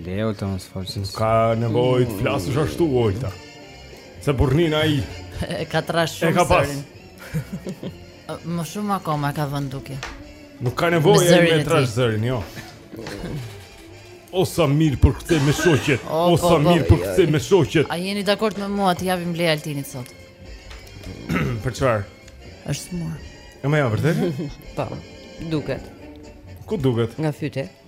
Leo të mos fortë s'ka nevojë të flasësh ashtu Olta Se burri ai E ka trash shumë zërin E ka pas Më shumë akoma e ka vënë në dukje Nuk ka nevojë e me trash zërin, jo O sa mirë për këtë me shoqet Po, o sa mirë për këtë me shoqet A jeni dakord me mua t'i japim leje Altinit sot Për çfarë? është smur E, me gjith vërtet? Po, po, duket Ku duket? Nga fytyra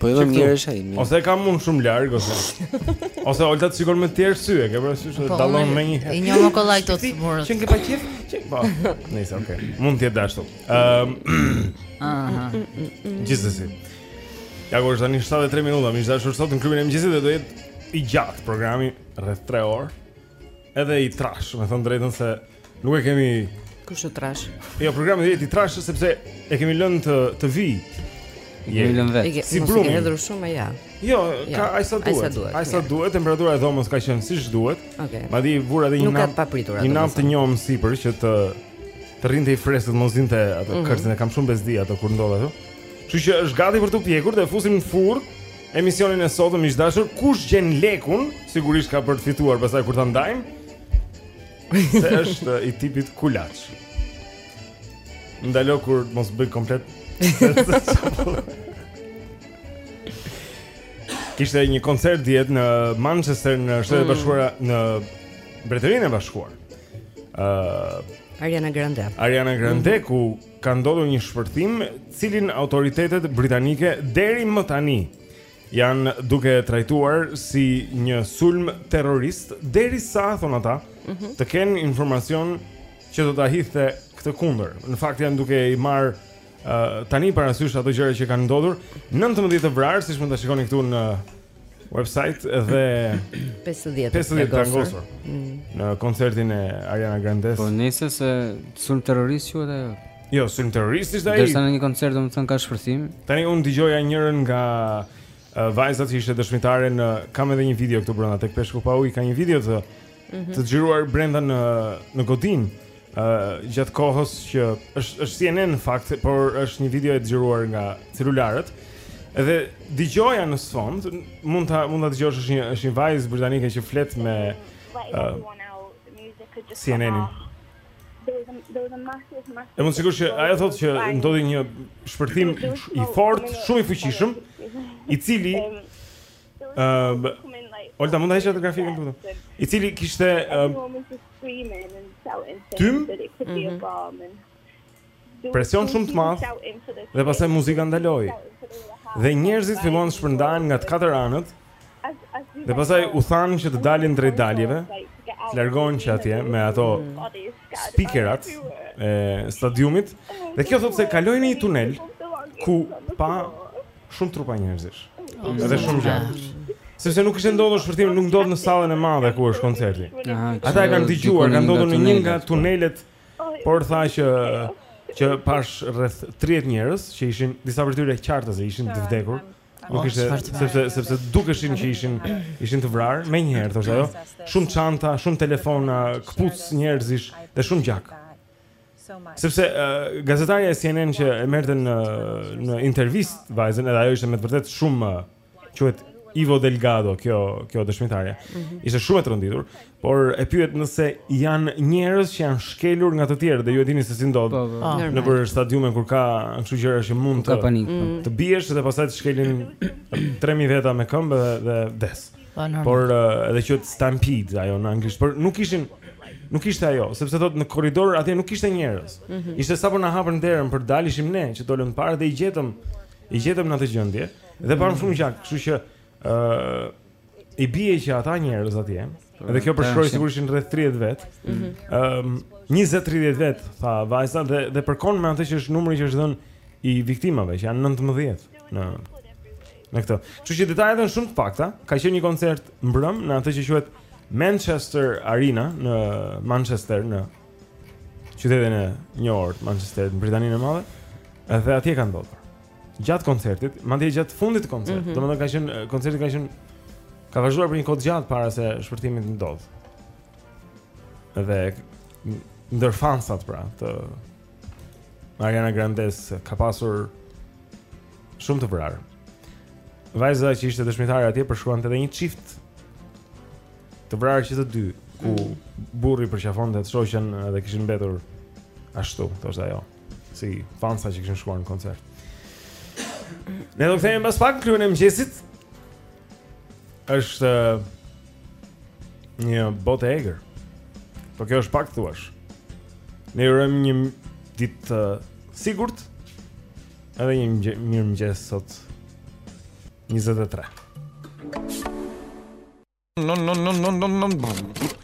Po edhe mirë është ai. Ose e kam unë shumë larg ose. Ose Olta të shikon me të tjerë sy e ke parasysh se po, dallon me një herë. I njoh më kollaj këta të smurët. Që je pa qef? Çik po. Nice, okay. Mund të jetë ashtu. Ëm. Ehm, Aha. Gjithsesi. Ja ku është tani 73 minuta, miq të dashur sot në klubin e mëngjesit dhe do jetë i gjatë programi rreth 3 orë. edhe i trash, me thënë drejtën se nuk e kemi kush është trash. Jo, programi do jetë i trash sepse e kemi lënë të të vi. E kemi lënë vetë. Si brumë. Është hedhur shumë maja. Jo, maja ka ai sa duhet. Ai sa duhet, temperatura e dhomës ka qenë siç duhet. Okej. Okay. Madje vura dhe një napë. Nuk ka papritur atë. Një napë të njomë sipër që të të rrinte i freskët, mos zinte atë mm -hmm. korcën e kam shumë bezdi atë kur ndodh atë. Kështu që është gati për t'u pjekur dhe fusim në furrë. Emisionin e sotëm miq të dashur, kush gjen lekun, sigurisht ka për të fituar pastaj kur ta ndajmë. Se është i tipit kulaç. Dalë hakur mos bëj komplet. Kishte një koncert dje në Manchester në Shtetet e mm. Bashkuara në Mbretërinë e Bashkuar. Ëh, uh, Ariana Grande. Ariana Grande mm -hmm. ku ka ndodhur një shpërthim, të cilin autoritetet britanike deri më tani janë duke e trajtuar si një sulm terrorist derisa thonë ata mm -hmm. të kenë informacion që do ta hidhte këtë kundër. Në fakt janë duke i marrë uh, tani parasysh ato gjëra që kanë ndodhur 19 të vrarë, siç mund ta shikoni këtu në website dhe 50 50 të plagosur mm. në koncertin e Ariana Grande. Po sepse sulm terrorist quhet ajo. Jo, sulm terrorist ishte ai. Derisa në një koncert domethënë ka shpërthim. Tani un dëgjoja njërën nga uh, vajzat që ishte dëshmitare në kam edhe një video këtu brenda tek Peshku pa Ujë ka një video të Mhm. të xhiruar brenda në në godinë ë gjatë kohës që është është CNN në fakt, por është një video e xhiruar nga celularët. Edhe dëgjoja në sfond, n- mund ta mund ta dëgjosh është një është një vajzë britanike që flet me Like ë everyone else, music could just come CNN-in. off. There was a, there was a massive, massive E mund sigurisht që ajo thotë që explosion. ndodhi një shpërthim i fortë, shumë i fuqishëm, i cili Um, Ëm Olta mund ta heqë atë grafikun këtu. I cili kishte um, Tym? Mhm. Po, presion shumë të madh dhe pastaj muzika ndaloi. Dhe njerëzit filluan të shpërndahen nga të katër anët dhe pastaj u thanë që të dalin drejt daljeve, të largohen që atje me ato speakerat e stadiumit. Dhe kjo thotë se kaloi në një tunel ku pa shumë trupa njerëzish. Edhe shumë gjak. Sepse nuk kishte ndodhur shpërthim, nuk ndodh në sallën e madhe ku është koncerti. Ata e kanë dëgjuar, kanë ndodhur në një nga tunelet, por tha që që pashë rreth 30 njerëz që ishin disa prej tyre qartë se ishin të vdekur. Nuk oh, ishte sepse sepse dukeshin që ishin ishin të vrarë menjëherë thoshte ajo. Shumë çanta, shumë telefona, këpucë njerëzish dhe shumë gjak. Sepse uh, gazetarja e CNN që e merrte në në intervistë vajzën, edhe ajo ishte me të vërtetë shumë quhet Ivo Delgado, kjo kjo dëshmitarja. Mm -hmm. Ishte shumë e tronditur, por e pyet nëse janë njerëz që janë shkelur nga të tjerë dhe ju e dini se si ndodh po, po. Ah. nëpër stadiume kur ka kështu gjëra që mund të panik, mm. të biesh dhe pastaj të shkelin 3000 veta me këmbë dhe, dhe vdes. Po normal. Por uh, edhe quhet Stampede ajo në anglisht, por nuk ishin nuk ishte ajo, sepse thotë në korridor atje nuk kishte njerëz. Mm -hmm. Ishte sapo na hapën derën për të dalë ishim ne që dolëm të parët dhe i gjetëm i gjetëm në atë gjendje dhe pamë shumë gjak, kështu që ë uh, i bie që ata njerëz atje. Po, dhe kjo përshkroi sigurisht ishin rreth 30 vet. Ëm mm -hmm. um, 20-30 vet tha vajza dhe dhe përkon me atë që është numri që është dhënë i viktimave që janë 19 në Në këtë. Kështu që detajet janë shumë të pakta. Ka qenë një koncert mbrëm në atë që quhet Manchester Arena në Manchester në qytetin e njohur të Manchesterit në Britaninë e Madhe. Edhe atje ka ndodhur gjatë koncertit, madje gjatë fundit të koncertit, mm -hmm. domethënë ka qenë koncerti ka qenë ka vazhduar për një kohë të gjatë para se shpërthimi të ndodhë. Dhe ndër fansat pra të Ariana Grandes ka pasur shumë të vrarë. Vajza që ishte dëshmitare atje përshkruante edhe një çift të vrarë që të dy, ku mm. burri përqafonte të shoqen dhe kishin mbetur ashtu, thoshte ajo, si fansa që kishin shkuar në koncert. Ne do të kthehemi pas pak në Klubin e Mëngjesit. është një botë e egër. Po kjo është pak thuash. Ne urojmë një ditë të sigurt. Edhe një mirëmëngjes sot 23. No no no no no no.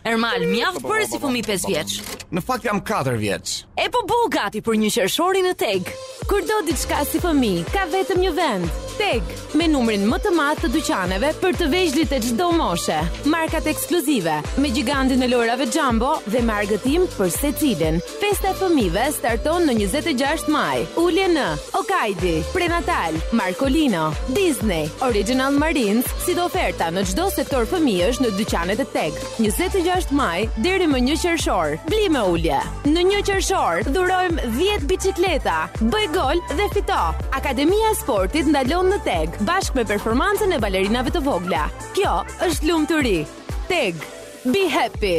Ermal, mjaft bëre si fëmijë 5 vjeç. Në fakt jam 4 vjeç. E po bëhu gati për një qershorin në TEG. Kur do diçka si fëmijë, ka vetëm një vend. Teg, me numrin më të madh të dyqaneve për të vegjlit e çdo moshe. Markat ekskluzive, me gjigantin e lojërave Jumbo dhe me argëtim për secilin. Festa e fëmijëve starton në 26 maj. Ulje në Okaidi, Prenatal, Markolino, Disney, Original Marines, si dhe oferta në çdo sektor fëmijësh në dyqanet e Teg. 26 maj deri më 1 qershor. Bli me ulje. Në një qershor dhurojmë 10 biçikleta. Bëj gol dhe fito. Akademia e Sportit ndalon në Teg bashkë me performancën e balerinave të vogla. Kjo është lumturi. Teg, be happy.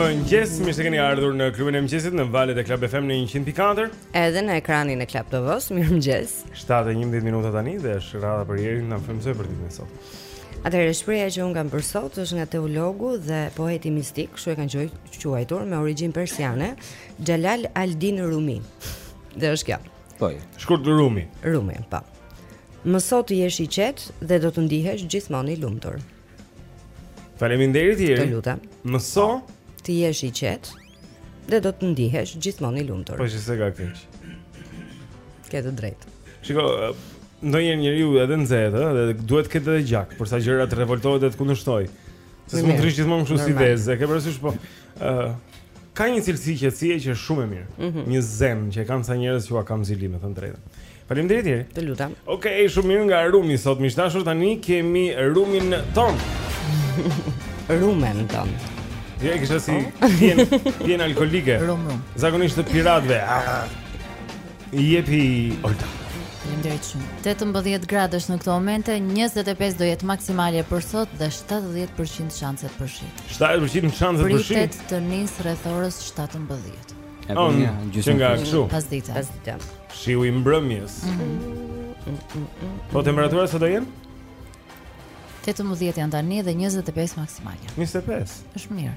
mëngjes, mirë se keni ardhur në klubin e mëngjesit në valët e Club FM në 104.3 edhe në ekranin e Club TV-s, mirë mëngjes. 7:11 minuta tani dhe është radha për Jerin të na frymëzojë për ditën e sot. Atëherë shprehja që unë kam për sot është nga teologu dhe poeti mistik, kështu e kanë quajtur, me origjinë persiane, Jalal al-Din Rumi. Dhe është kjo. Po. Shkurt Rumi. Rumi, po. Mëso të jesh i qetë dhe do të ndihesh gjithmonë i lumtur. Faleminderit Jeri. Të lutem. Mëso të jesh i qetë dhe do të ndihesh gjithmonë i lumtur. Po s'e ka keq. Ke të drejtë. Shiko, ndonjëherë njeriu edhe nxehet, edhe duhet të ketë edhe gjak, për ca gjëra të revoltohet dhe të kundërshtojë. Se s'mund të rrish gjithmonë kështu si vezë, e ke parasysh po. ë Ka një cilësi qetësie që është shumë e mirë. Mm -hmm. Një zen që e kanë ca njerëz që ua kam zili, me thënë të drejtën. Faleminderit Jeri. Të lutem. Okej, okay, shumë mirë nga Rumi sot. Miq të dashur tani kemi Rumin tonë. Rumen tonë. Ja, kjo është si pijen, pijen alkoholike Rum, rum Zakonisht të piratëve ah. Jepi Olta. Faleminderit shumë. 18 gradë është në këto momente, 25 do jetë maksimalja për sot dhe 70% shanset për shi. 70% shanset për shi. Pritet të nisë rreth orës 17. Ja po një gjysmë nga kështu. Pasdite. Pasdite. Shiu i mbrëmjes. Po temperaturat sa do jenë? 18 janë tani dhe 25 maksimale. 25. Është mirë.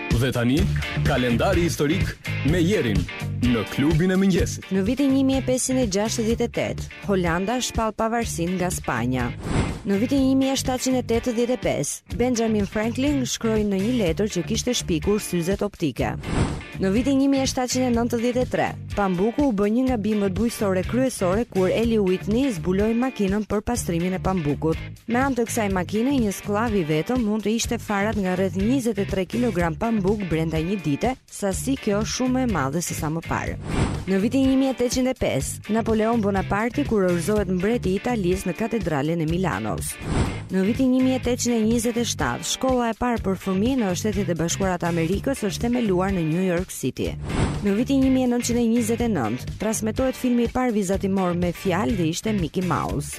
Dhe tani, kalendari historik me Jerin në klubin e mëngjesit. Në vitin 1568, Holanda shpall pavarësinë nga Spanja. Në vitin 1785, Benjamin Franklin shkroi në një letër që kishte shpikur syzet optike. Në vitin 1793, pambuku u bë një nga bimët bujqësore kryesore kur Eli Whitney zbuloi makinën për pastrimin e pambukut. Me anë të kësaj makine, një skllav i vetëm mund të hiqte farat nga rreth 23 kilogram pambuk brenda një dite, sasi kjo shumë më e madhe se sa më parë. Në vitin 1805, Napoleon Bonaparte kurorëzohet mbreti i Italisë në katedralen e Milanos. Në vitin 1827, shkolla e parë për fëmijë në Shtetet e Bashkuara të Amerikës është themeluar në New York City. Në vitin 1929, transmetohet filmi i parë vizatimor me fjalë dhe ishte Mickey Mouse.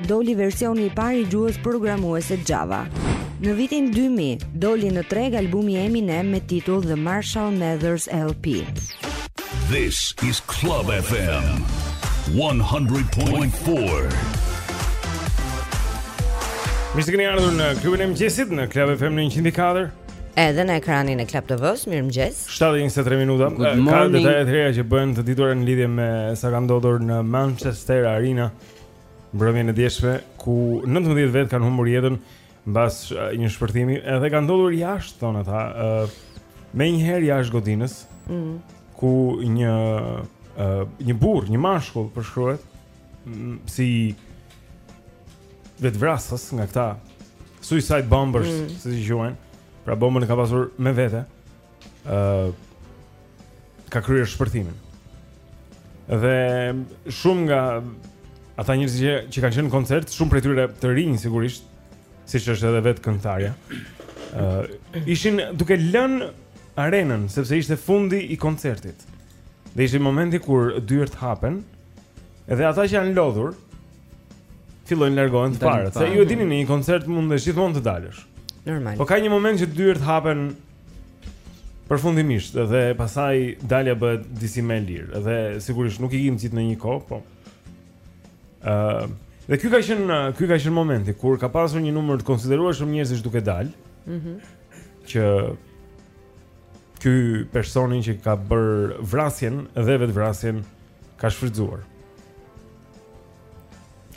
Doli versioni i parë i gjuhës programuese Java. Në vitin 2000, doli në treg albumi Eminem me titull The Marshall Mathers LP. This is Club FM 100.4. Mirë se keni ardhur në klubin e mëngjesit në Club FM 100.4. Edhe në ekranin e Club TV-s, mirëmëngjes. 7:23 minuta. Ka detaje të reja që bëhen të ditura në lidhje me sa ka ndodhur në Manchester Arena Mbrëmjen e djeshme ku 19 vet kanë humbur jetën mbas një shpërthimi, edhe ka ndodhur jashtë thonë ata, uh, menjëherë jashtë godinës, ëh, mm. ku një uh, një burrë, një mashkull përshkruhet si vetëvrasës nga këta suicide bombers, mm. si i quajnë, pra bombën e ka pasur me vete, ë uh, ka kryer shpërthimin. Dhe shumë nga ata njerëz që që kanë qenë në koncert, shumë prej tyre të rinj, sigurisht, siç është edhe vetë këngëtarja. ë uh, ishin duke lënë arenën sepse ishte fundi i koncertit. Dhe ishte momenti kur dyert hapen dhe ata që janë lodhur fillojnë largohen të parët. Se ju e dini në një koncert mund të gjithmonë të dalësh. Normal. Po ka një moment që dyert hapen Përfundimisht dhe pastaj dalja bëhet disi më e lirë dhe sigurisht nuk ikim të gjithë në një kohë, po. Uh, dhe ky ka qenë ky ka qenë momenti kur ka pasur një numër të konsiderueshëm njerëzish duke dalë. Mhm. Mm që ky personi që ka bërë vrasjen dhe vetëvrasjen ka shfrytëzuar.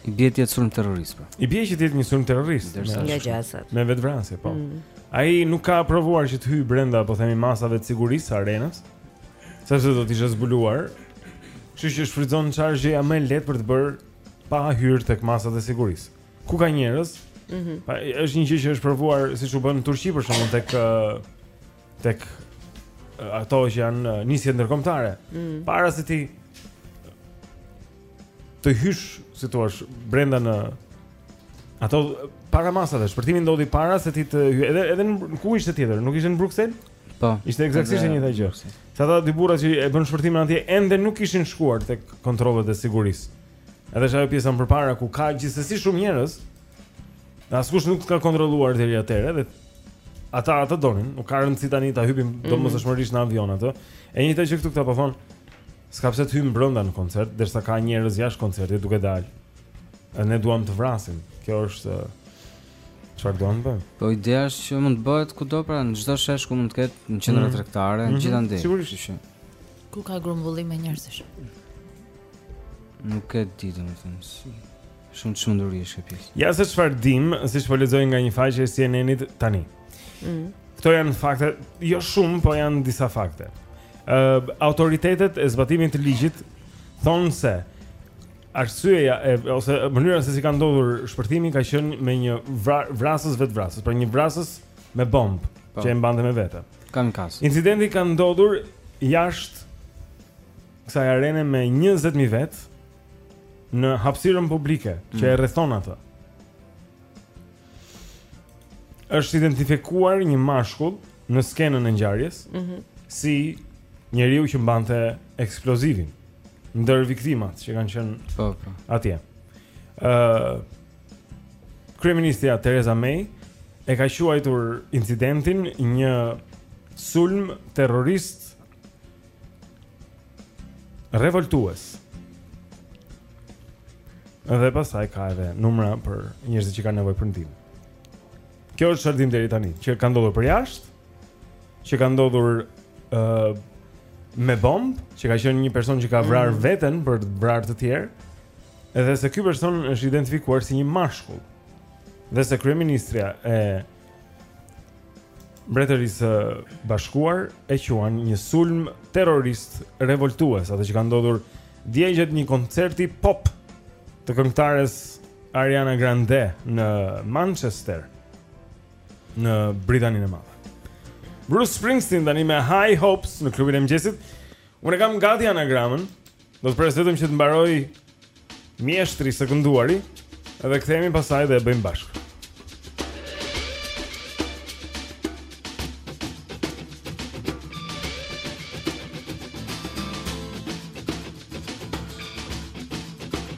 I bie të jetë sulm terrorist po. I bie që të jetë një sulm terrorist. Nga gjasat. Me vetëvrasje po. Mm. Ai nuk ka provuar që të hyjë brenda, po themi masave të sigurisë arenës. Sepse do të ishte zbuluar. Kështu që shfrytëzon çfarë, gjëja më e lehtë për të bërë pa hyrë tek masat e sigurisë. Ku ka njerëz? Mhm. Mm është një gjë që është provuar siç u bë në Turqi për shembull tek tek ato që janë nisjet ndërkombëtare. Mm. Para se ti të hysh, si thua, brenda në ato para masave, shpërthimi ndodhi para se ti të hyj. Edhe edhe në ku ishte tjetër? Nuk ishte në Bruksel? Po. Ishte ekzaktësisht e njëjta gjë. Se ata dy burra që e bënë shpërthimin atje ende nuk kishin shkuar tek kontrollet e sigurisë. Edhe është ajo pjesa më përpara ku ka gjithsesi shumë njerëz. Dhe askush nuk ka kontrolluar deri atëherë dhe ata ata donin, nuk ka rëndësi tani ta hypim mm -hmm. domosdoshmërisht në avion atë. E njëjta gjë këtu këta po thonë, s'ka pse të hyjmë brenda në koncert, derisa ka njerëz jashtë koncertit duke dalë. Ne duam të vrasim. Kjo është Çfarë do të bëjmë? Po ideja është që mund të bëhet kudo pra në çdo shesh ku mund të ketë në qendra mm -hmm. tregtare, mm -hmm. gjithandej. Sigurisht. Ku ka grumbullime njerëzish. Nuk e di të me thënë si Shumë qënduri është e pjesë Ja se çfarë dimë, siç po lexoj nga një faqe e CNN-it tani mm. Këto janë fakte, jo shumë, po janë disa fakte uh, Autoritetet e zbatimit të ligjit thonë se Arsyeja e, ose mënyra se si ka ndodhur shpërthimi ka qenë me një vra, vrasës vetëvrasës Pra një vrasës me bombë po. që e mbante me vete Kanë kasë Incidenti ka ndodhur jashtë kësaj arene me 20000 vetë në hapësirën publike që mm. e rrethon atë. Është identifikuar një mashkull në skenën e ngjarjes mm -hmm. si njeriu që mbante eksplozivin ndër viktimat që kanë qenë po, po. atje. Ëh uh, Kryeministrja Theresa May e ka quajtur incidentin një sulm terrorist Revoltues. Dhe pastaj ka edhe numra për njerëzit që kanë nevojë për ndihmë. Kjo është çfarë dimë deri tani, që ka ndodhur për jashtë, që ka ndodhur ë uh, me bombë, që ka qenë një person që ka mm. vrarë mm. veten për të vrarë të tjerë. Edhe se ky person është identifikuar si një mashkull. Dhe se kryeministrja e Mbretërisë së Bashkuar e quan një sulm terrorist revoltues atë që ka ndodhur dje gjatë një koncerti pop të këngëtares Ariana Grande në Manchester në Britaninë e Madhe. Bruce Springsteen tani me High Hopes në klubin e mëngjesit. Unë e kam gati anagramën. Do të pres vetëm që të mbarojë mjeshtri së kënduari Edhe kthehemi pasaj dhe e bëjmë bashkë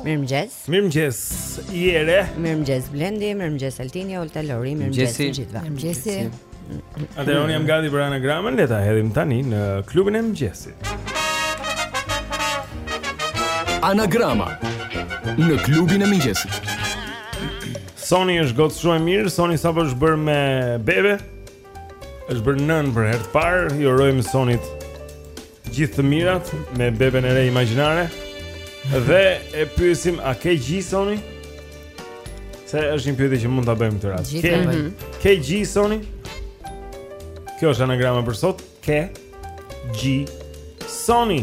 Mirë mëgjes Mirë mëgjes Jere Mirë mëgjes Blendi Mirë mëgjes Altini Olta Lori Mirë mëgjes të gjithëve Mirë mëgjes Atëherë unë jam gati për anagramën Le ta hedhim tani në klubin e mëgjesit Anagrama Në klubin e mëgjesit Soni është gocë shumë e mirë Soni sapo është bërë me bebe është bërë nënë për herë të parë I urojmë Sonit Gjithë të mirat me beben e re imagjinare dhe e pyesim a ke gjisoni? Se është një pyetje që mund ta bëjmë këtë radhë. Ke mhm. ke gjisoni? Kjo është anagrama për sot. Ke gjisoni?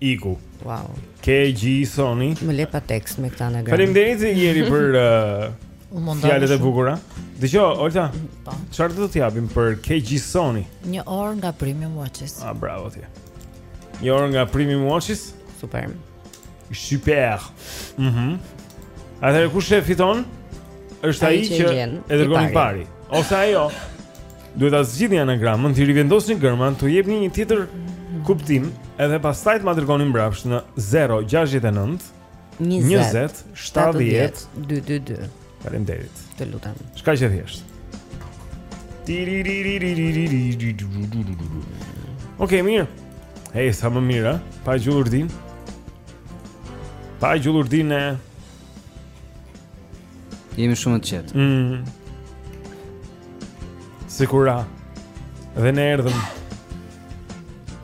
Iku. Wow. Ke gjisoni. Më le pa tekst me këtë anagram. Faleminderit Jeri për uh, fjalët e bukura. Dëgjo, Olta. Po. Çfarë do të japim për ke gjisoni? Një orë nga Premium Watches. Ah, bravo ti. Një orë nga Premium Watches. Super. Super. Mhm. Mm Atëherë kush e fiton? Është ai që e dërgon i pari. Ose ajo. Duhet ta zgjidhni anagramën, t'i rivendosni gërmat, t'u jepni një tjetër kuptim, edhe pastaj të ma dërgoni mbrapsht në 069 20 70 222. Faleminderit. Të lutem. Ç'ka qe thjesht. Okej, mirë. Hej, sa më mirë, pa gjullurdinë. Pa gjullurdinë e... Jemi shumë të qetë. Mm. Sikura. Dhe ne erdhëm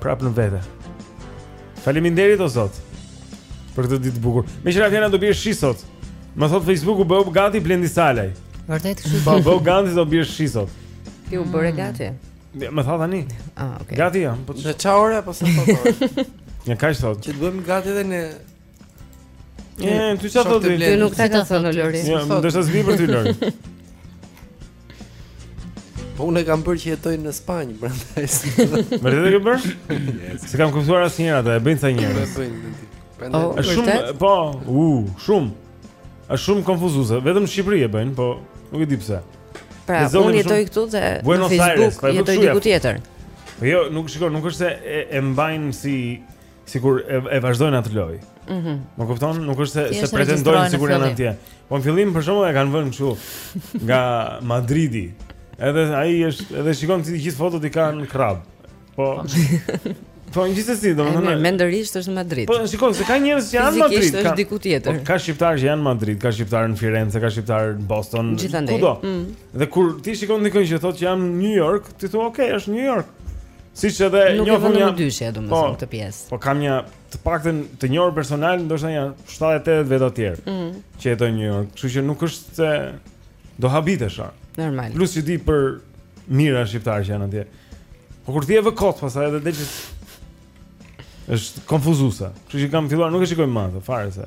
prap në vete. Faleminderit o Zot për këtë ditë të bukur. Meqë ra fjala do bie shi sot. Më thotë Facebooku bëu gati Blendi Salaj. Vërtet kështu. Po bëu gati do bie shi sot. Ti u bëre gati. Më tha tani. Ah, okay. Gati jam. Po çfarë ore apo sa kohë? Ja kaq thotë. Që të bëhemi gati edhe ne Ëh, ti çfarë thotë? Ty nuk ta ka thënë Lori. Ja, më dësha zvi për ty Lori. Po unë e kam bërë që jetoj në Spanjë, prandaj. Vërtet e ke bërë? Yes. S'e kam kuptuar asnjëherë atë, e bëjnë ca njerëz. E bëjnë. Prandaj. Oh, është shumë, po, u, uh, shumë. Është shumë konfuzuese. Vetëm në Shqipëri e bëjnë, po nuk e di pse. Pra, unë jetoj këtu dhe në Facebook po jetoj diku tjetër. Po jo, nuk shikoj, nuk është se e, e mbajnë si sikur e, e vazhdojnë atë lojë. Mhm. Mm Më kupton, nuk është se se pretendojnë sikur janë atje. Po në fillim për shembull e kanë vënë kështu nga Madridi. Edhe ai është edhe shikon ti gjithë fotot i kanë krab. Po. Po gjithsesi, domethënë. Mendërisht është në Madrid. Po shiko se ka njerëz që janë në Madrid. Fizikisht është diku tjetër. Po, ka shqiptarë që janë në Madrid, ka shqiptarë në Firenze, ka shqiptarë në Boston. Gjithandej. Mm. Dhe kur ti shikon dikë që thotë që jam në New York, ti thua, "Ok, është në New York." Siç edhe nuk e vë në dyshim domethënë po, këtë pjesë. Po kam nja të paktën të njohur personal, ndoshta janë 70-80 veta të tjerë mm -hmm. që jetojnë në New York, kështu që nuk është se do habitesh. Normal. Plus që di për mijëra shqiptarë që janë atje. Po kur ti e vë kot pastaj edhe del është konfuzuese. Kështu që kam filluar, nuk e shikoj më atë fare se.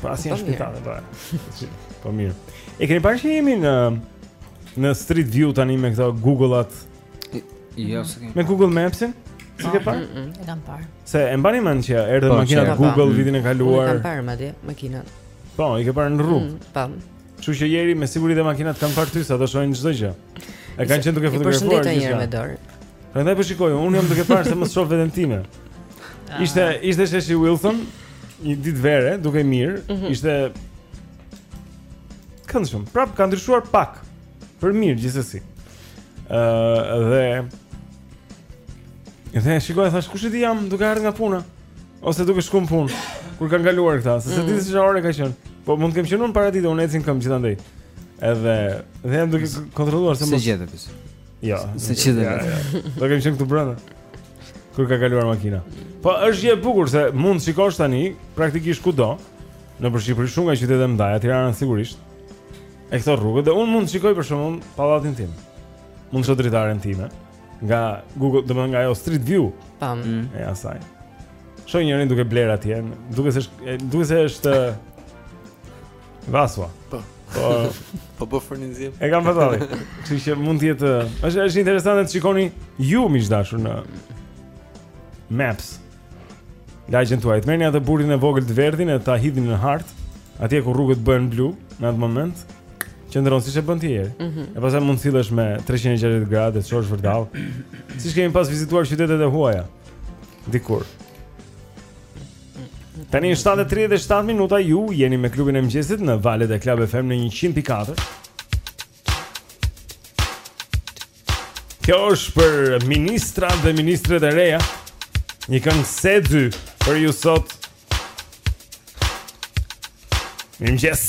Po as janë shpitale, po. Po mirë. E keni parë që jemi në në Street View tani me këto Google-at? Jo, s'e Me Google Maps-in? S'e ke parë? Mm, mm, mm. E kam parë. Se e mbani mend që erdhi po, makina e Google vitin e kaluar. E kam parë madje makinat. Po, i ke parë në rrugë. Po. Kështu që Jeri me siguri dhe makinat të kanë parë ty se do shohin çdo gjë. E kanë qenë duke fotografuar. Përshëndetje një herë me dorë. Prandaj po shikoj, unë jam duke parë se mos shoh veten time. Ah. Ishte ishte Sheshi Wilson një ditë vere, dukej mirë, mm -hmm. ishte këndshëm. Prap ka ndryshuar pak për mirë gjithsesi. Ëh uh, dhe dhe shikoj thashë kush e di jam duke ardhur nga puna. Ose duke shkuar në punë. Kur kanë kaluar këta, se s'e di mm. se çfarë ore ka qenë. Po mund të kem qenë unë paradite, unë eci në këmbë gjithandej. Edhe dhe jam duke kontrolluar se mos. S'e gjete ti. Jo, s'e gjeta. Ja, ja. Do kem qenë këtu brenda. Kur ka kaluar makina. Po është gjë e bukur se mund të shikosh tani praktikisht kudo në Shqipëri shumë nga qytetet e mëdha, Tirana sigurisht. E këto rrugët dhe unë mund të shikoj për shembull pallatin tim. Mund të shoh dritaren time. nga Google, domethënë nga ajo Street View. Tam. Mm. E asaj. Shoh njërin duke blerë atje, duket se duket se është Vasua. Po. Po po po furnizim. E kam pasur. Kështu që mund të jetë, është është interesante të shikoni ju miq të dashur në Maps. Lagjen tuaj, të merrni atë burrin e vogël të verdhin e ta hidhni në hartë, atje ku rrugët bëhen blu në atë moment. Qëndron siç e bën ti Jeri. Mm -hmm. E pastaj mund të sillesh me 360 gradë të shohësh vërdall. Siç kemi pas vizituar qytetet e huaja dikur. Tani në 7:37 minuta ju jeni me klubin e mëngjesit në valët e Club FM në 100.4. Kjo është për ministrat dhe ministret e reja Një këngë se dy për ju sot Mirëmëngjes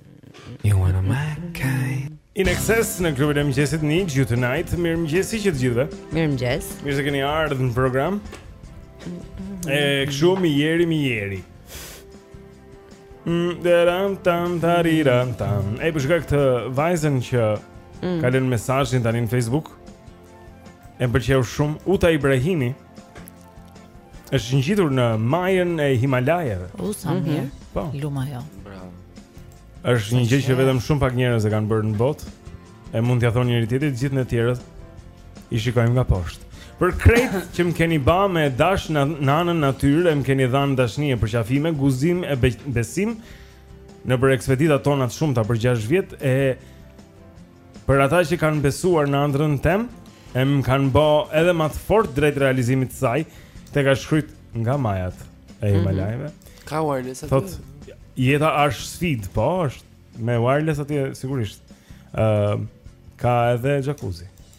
You're one of my kind INXS në klubin e mëngjesit Need you tonight Mirëmëngjesi miq të gjithëve Mirëmëngjes Mirë se keni ardhur në program E kështu mi Jeri mi Jeri mm, Deram tam tariram tam E po shoh këtë vajzen që mm. Ka lënë mesazhin tani në Facebook E pëlqej shumë Uta Ibrahimi Është ngjitur në majën e Himalajeve. U sa mhm. mirë. Po. Lum ajo. Bravo. Është një gjë që vetëm shumë pak njerëz e kanë bërë në botë. E mund t'ia thonë njëri-tjetrit, gjithë ne të tjerët i shikojmë nga poshtë. Për krejt që më keni ba me dash nanën natyrë, e më keni dhanë dashni e përqafime, guzim e besim nëpër ekspeditat tona të shumta për 6 vjet e Për ata që kanë besuar në andrrën tem, e më kanë bo edhe ma të fort drejt realizimit të saj, teksa shkryt nga majat e mhm. Himalajve. Mm -hmm. Ka wireless aty? Thot, jeta është sfidë, po është, me wireless aty sigurisht, uh, ka edhe jacuzzi.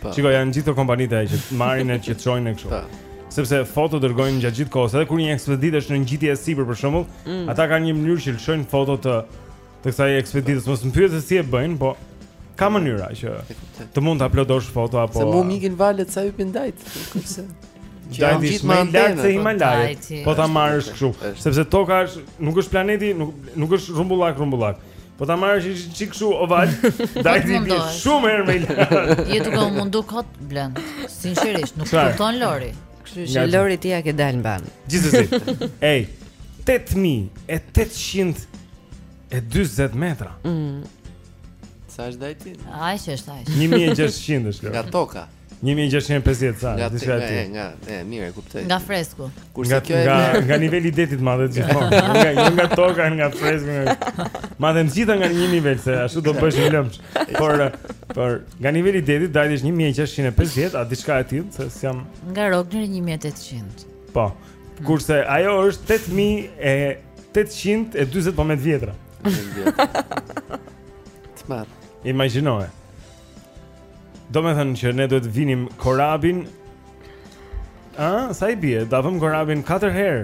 Po. Shiko, janë gjithë këto kompanitë që marrin e që çojnë e kështu. Po. Sepse foto dërgojnë gjatë gjithë kohës, edhe kur një ekspeditë është në ngjitje e sipër për shembull, mm. ata kanë një mënyrë që lëshojnë foto të të kësaj ekspedite, mos më pyet se si e bëjnë, po ka mënyra që të mund ta uploadosh foto apo Se mu më ikin valët sa hypi në Dajt. Dajti është më lart se po. Himalajat. Po ta marrësh kështu, sepse toka është nuk është planeti, nuk nuk është rrumbullak rrumbullak. Po ta marrësh një çik kështu oval, Dajti bie shumë herë më i lartë. Je duke u mundu kot Blend. Sinqerisht, nuk kupton Lori. Kështu që Lori ti ja ke dal mbanë. Gjithsesi. Ej, 8800 e 40 metra. Mm. Sa është Dajti? Ai që është ai. 1600 është. Nga toka. 1650 ca, nga diçka e tillë. Nga, e mirë, e kuptoj. Nga Fresku. Kurse kjo nga nga niveli i detit matet gjithmonë. Nga jo nga toka, nga Fresku, nga. Maten të gjitha nga një nivel se ashtu do bësh një lëmsh. Por por nga niveli i detit Dajti është 1650 a diçka e tillë, se s'jam Nga Rogneri 1800. Po. Kurse ajo është 8000 e 840 po me vjetra. Tmar. Imagjinoje. Domethënë që ne duhet të vinim Korabin A, sa i bie, ta vëmë Korabin 4 herë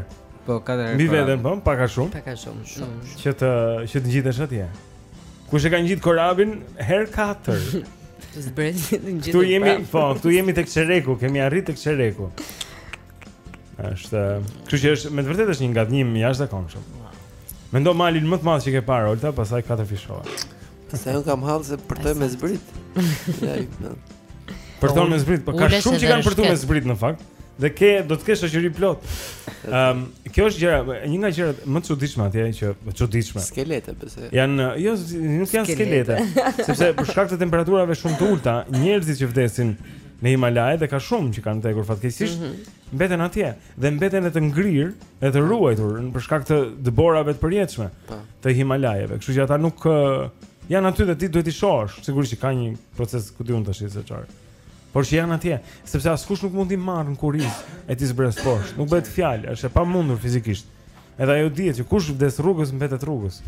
Po, 4 herë Mbi veten, po, pak a shumë Pak a shumë, shumë mm. Që të, që të ngjiteshe atje Kush e ka ngjit Korabin herë 4 Këtu jemi, po, këtu jemi tek çereku, kemi arrit tek çereku është, kështu që është, me të vërtetë është një ngadhënjim i jashtëzakonshëm Mendo malin më të madh që ke parë, Olta, pastaj 4-fishoje Se unë kam hall se përtoj me zbrit Përtoj me zbrit, po po ka shumë që kanë përtu me zbrit në fakt Dhe ke, do të kesh shoqëri plot um, Kjo është gjëra, një nga gjërat më të çuditshme atje që Më çuditshme Skelete, përse Janë, jo, nuk janë skelete Sepse për shkak të temperaturave shumë të ulta Njerëzit që vdesin në Himalaje Dhe ka shumë që kanë vdekur fatkeqësisht mm -hmm. mbeten atje dhe mbeten dhe të ngrirë e të ruajtur për shkak të dëborave të përjetshme po. të Himalajeve. Kështu që ata nuk janë aty dhe ti duhet t'i shohësh, sigurisht që ka një proces ku di unë tash se çfarë. Por që janë atje, sepse askush nuk mund t'i marrë në kurriz e t'i zbresë poshtë. Nuk bëhet fjalë, është e pamundur fizikisht. Edhe ajo dihet që kush vdes rrugës, mbetet rrugës.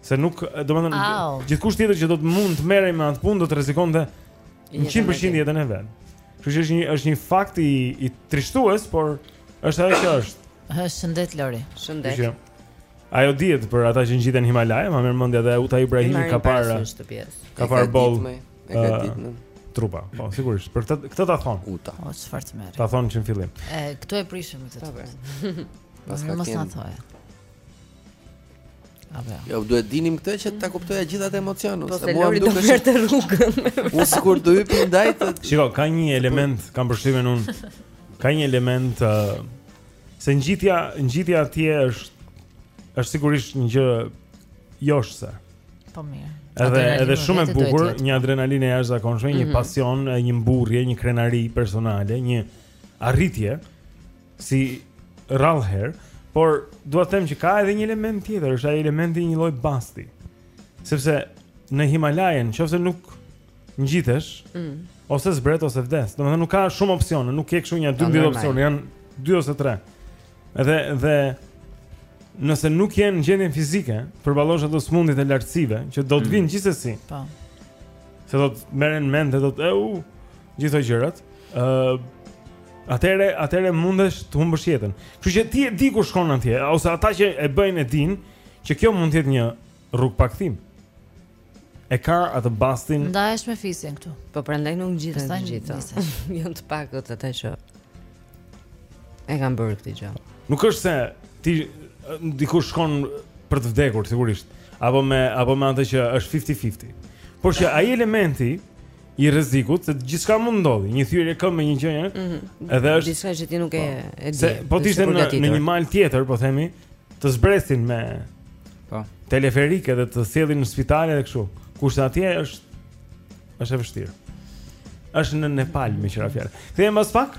Se nuk, domethënë, gjithkush tjetër që do të mund të merrej me atë punë, do të rrezikonte Në 100% jetën e vet. Kështu që është një është një fakt i i trishtues, por është ajo që është. Hë, shëndet Lori. Shëndet. Kështu që ajo dihet për ata që ngjiten Himalajë, ma merr mendja dhe Uta Ibrahimi ka parë ka parë boll. E ka ditë më. Trupa, po sigurisht. Për këtë këtë ta thon. Uta. O çfarë të merr. Ta thon që në fillim. E këtu e prishëm këtë. Po. Pas ka kemi. Apo jo. Jo, duhet dinim këtë që ta kuptoja gjithë atë emocion, Po se Lori do merrte rrugën. Unë sikur të hypi ndaj të Shiko, ka një element, kam përshtypjen unë. Ka një element ë se ngjitja, ngjitja atje është është sigurisht një gjë joshëse. Po mirë. Edhe edhe shumë e bukur, një adrenalinë e jashtëzakonshme, një Mhm. pasion, një mburrje, një krenari personale, një arritje. Si rrallë herë, por dua të them që ka edhe një element tjetër, është ai elementi i një lloj basti. Sepse në Himalaja, nëse nuk ngjitesh, mm. ose zbret ose vdes. Domethënë nuk ka shumë opsione, nuk ke kështu një 12 opsione, janë 2 ose 3. Edhe dhe nëse nuk je në gjendje fizike, përballosh ato sëmundjet e lartësive që do të mm. vinë gjithsesi. Po. Se do të merren mendtë dhe do të, "Eu, gjithë ato gjërat." Ëh, uh, Atëre, atëre mundesh të humbësh jetën. Kështu që ti e di ku shkon atje, ose ata që e bëjnë e din që kjo mund të jetë një rrugë pa kthim. E ka atë bastin. Ndahesh me fisin këtu. Po prandaj nuk ngjiten të gjitha. Janë të pakët ata që e kanë bërë këtë gjë. Nuk është se dikush shkon për të vdekur sigurisht, apo me apo me atë që është 50-50. Por që ai elementi i rrezikut se gjithçka mund të ndodhi, një thyrje këmbë me një gjë, ëh. Mm -hmm. Edhe është diçka që ti nuk e po. e di. Se po të ishte në një mal tjetër, po themi, të zbresin me teleferik dhe të sjellin në spital edhe kështu. Kurse atje është është e vështirë. Është në Nepal me një fjalë. Kthehem pas pak.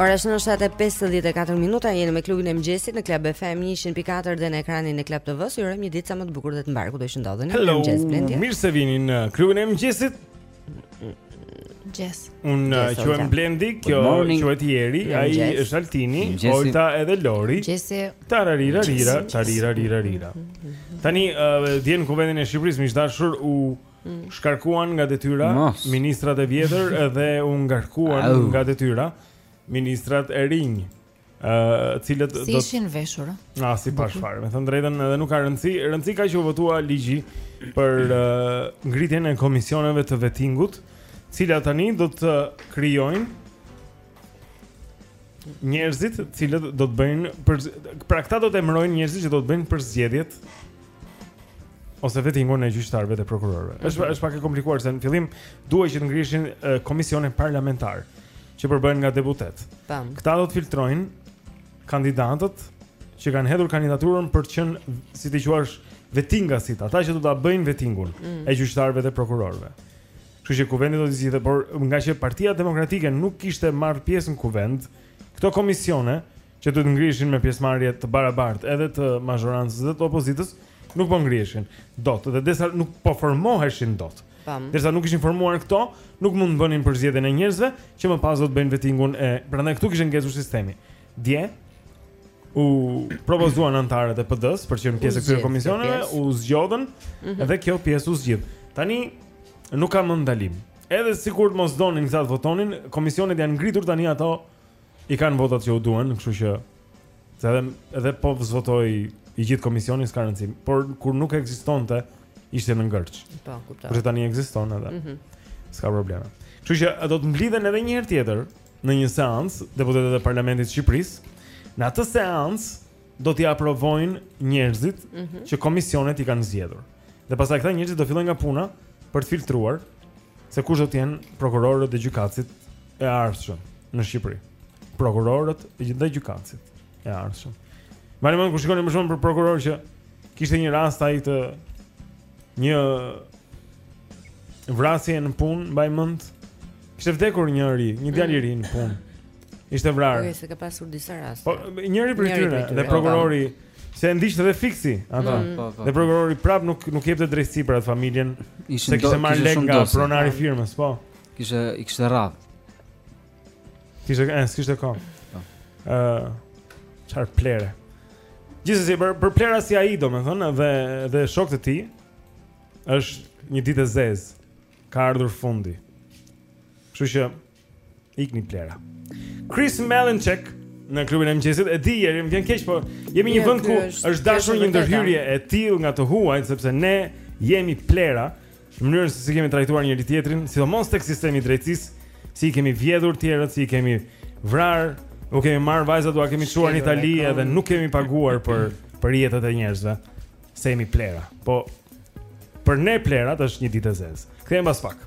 Ora është në 7:54 minuta, jeni me klubin e mëngjesit në Club FM 104 dhe në ekranin e Club TV-s. Ju urojmë një ditë sa më të bukur dhe të mbarë kudo që ndodheni. Hello. Mirë se vini në klubin e mëngjesit. Gjes. Un uh, quhem Blendi, kjo quhet Eri, ai është Altini, Olta edhe Lori. Gjesi. Tararira rira, tarira rira rira. Tani uh, dje në Kuvendin e Shqipërisë miq të dashur u mm. shkarkuan nga detyra ministrat e vjetër dhe u ngarkuan nga detyra ministrat e rinj. Ëh, cilët si do të ishin veshur. Ah, si pa çfarë. Me thënë drejtën, edhe nuk ka rëndësi. Rëndësi ka që u votua ligji për uh, ngritjen e komisioneve të vettingut, cilat tani do të krijojnë njerëzit, cilët do të bëjnë për pra këta do të emërojnë njerëzit që do të bëjnë përzgjedhjet ose vettingun e gjyqtarëve dhe prokurorëve. Është është pak e komplikuar se në fillim duhej që të ngriheshin uh, komisione parlamentare. që përbëhen nga deputetë. Tam. Këta do të filtrojnë kandidatët që kanë hedhur kandidaturën për të qenë si t'i quash vetingasit, ata që do ta bëjnë vetingun mm. e gjyqtarëve dhe prokurorëve. Kështu që kuvendi do të zgjidhte, por ngaqë Partia Demokratike nuk kishte marrë pjesë në kuvend, këto komisione që të ngriheshin me pjesëmarrje të barabartë edhe të mazhorancës dhe të opozitës, nuk po ngriheshin dot dhe derisa nuk po formoheshin dot. Pam. Derisa nuk ishin formuar këto, nuk mund të bënin përzgjedhjen e njerëzve që më pas do të bëjnë vettingun e prandaj këtu kishte ngecur sistemi. Dje u propozuan anëtarët e PD-s për të qenë pjesë e këtyre komisioneve, u zgjodhën mhm. dhe kjo pjesë u zgjidh. Tani nuk ka më ndalim. Edhe sikur të mos donin këta të votonin, komisionet janë ngritur tani ato i kanë votat që u duhen, kështu që se edhe edhe po s'votoi i gjithë komisioni s'ka rëndësi, por kur nuk ekzistonte ishte në ngërç. Po, kuptoj. Por tani ekziston edhe. Mhm. Mm s'ka probleme. Kështu që do të mblidhen edhe një herë tjetër në një seancë deputetët e Parlamentit të Shqipërisë. Në atë seancë do t'i aprovojnë njerëzit mm -hmm. që komisionet i kanë zgjedhur. Dhe pastaj këta njerëzit do fillojnë nga puna për të filtruar se kush do të jenë prokurorët dhe gjykatësit e ardhshëm në Shqipëri. Prokurorët dhe gjykatësit e ardhshëm. Mbaj mend kur shikonim një prokuror që kishte një rast ai të një vrasje në punë, mbaj mend. Kishte vdekur njëri, një djalë i ri në punë. Ishte vrarë. Po, se ka pasur disa raste. Po, njëri prej tyre dhe prokurori se e ndiqte dhe fiksi ata. Mm. Po, po. Dhe prokurori prap nuk nuk jepte drejtësi për atë familjen. Se kishte marrë lekë nga pronari i firmës, po. Kishte i kishte rradh. Kishte, eh, kishte kohë. Po. Ë, çfarë plehre. Gjithsesi për për plehra si ai domethënë dhe dhe shokët e tij është një ditë e zezë. Ka ardhur fundi. Kështu që Ikni plehra. Chris Melenchek në klubin e mëngjesit. E di jeri, më vjen keq, po jemi një vend ku është dashur një ndërhyrje e tillë nga të huajt sepse ne jemi plehra në mënyrën se si kemi trajtuar njëri-tjetrin, sidomos tek sistemi i drejtësisë, si i kemi vjedhur tjerët, si i kemi vrarë, u kemi marrë vajzat, u kemi çuar në Itali edhe nuk kemi paguar për për jetët e njerëzve. Se jemi plehra. Po për ne plehrat është një ditë e zezë. Kthehemi pas pak.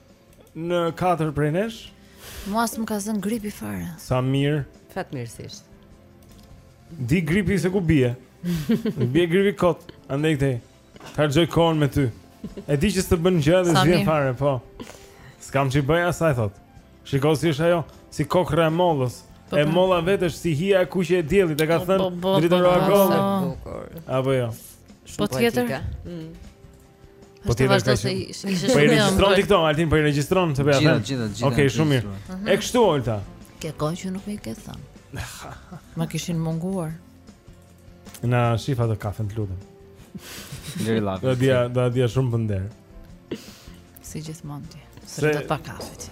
në katër prej nesh. Mua s'më ka zënë gripi fare. Sa mirë. Fatmirësisht. Di gripi se ku bie. bie gripi kot, andaj këtej. Ta gjej kohën me ty. E di që s'të bën gjë dhe s'vjen fare, po. S'kam ç'i bëj asaj thotë. Shikoje si është ajo, si kokrra e mollës. Po, e po. molla vetë është si hija e kuqe e diellit, e ka thënë Dritëro Agolli. Apo jo. Po tjetër. Mm. Po ti vazhdo se ishte shumë. Po i regjistron ti këto, Altin po i regjistron se bëja. Gjithë, gjithë, gjithë. Okej, shumë mirë. Mhm. E kështu Olta. Ke kohë që nuk më ke thënë. Ma kishin munguar. Na shih atë kafen të lutem. Deri la. Do ta dija, do ta dija shumë për nder. Si gjithmonë ti. Se do ti pa kafe ti.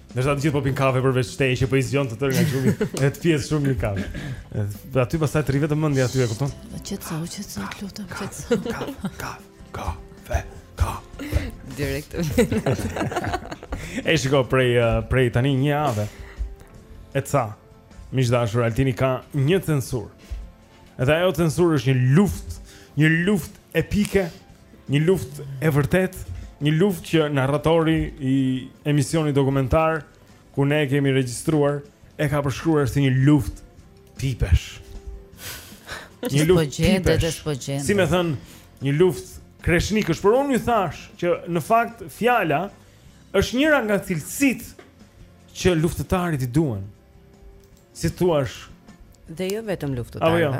Ndërsa të gjithë po pin kafe përveç teje që po i zgjon të tërë nga gjumi. E të vjen shumë një kafe. Dhe aty pastaj të rri vetëm mendja aty e kupton? Qetëso, qetëso, lutem, qetëso. Kafe, kafe, kafe. Direkt. E shiko prej uh, prej tani një javë. E ca. Miq të dashur, Altini ka një censurë. Edhe ajo censurë është një luftë, një luftë epike, një luftë e vërtetë, një luftë që narratori i emisionit dokumentar ku ne e kemi regjistruar e ka përshkruar si një luftë tipesh. Një luftë tipesh. Si me thënë, një luftë kreshnikësh, por unë ju thashë që në fakt fjala është njëra nga cilësitë që luftëtarët i duan. si thua dhe jo vetëm luftëtarët. Jo.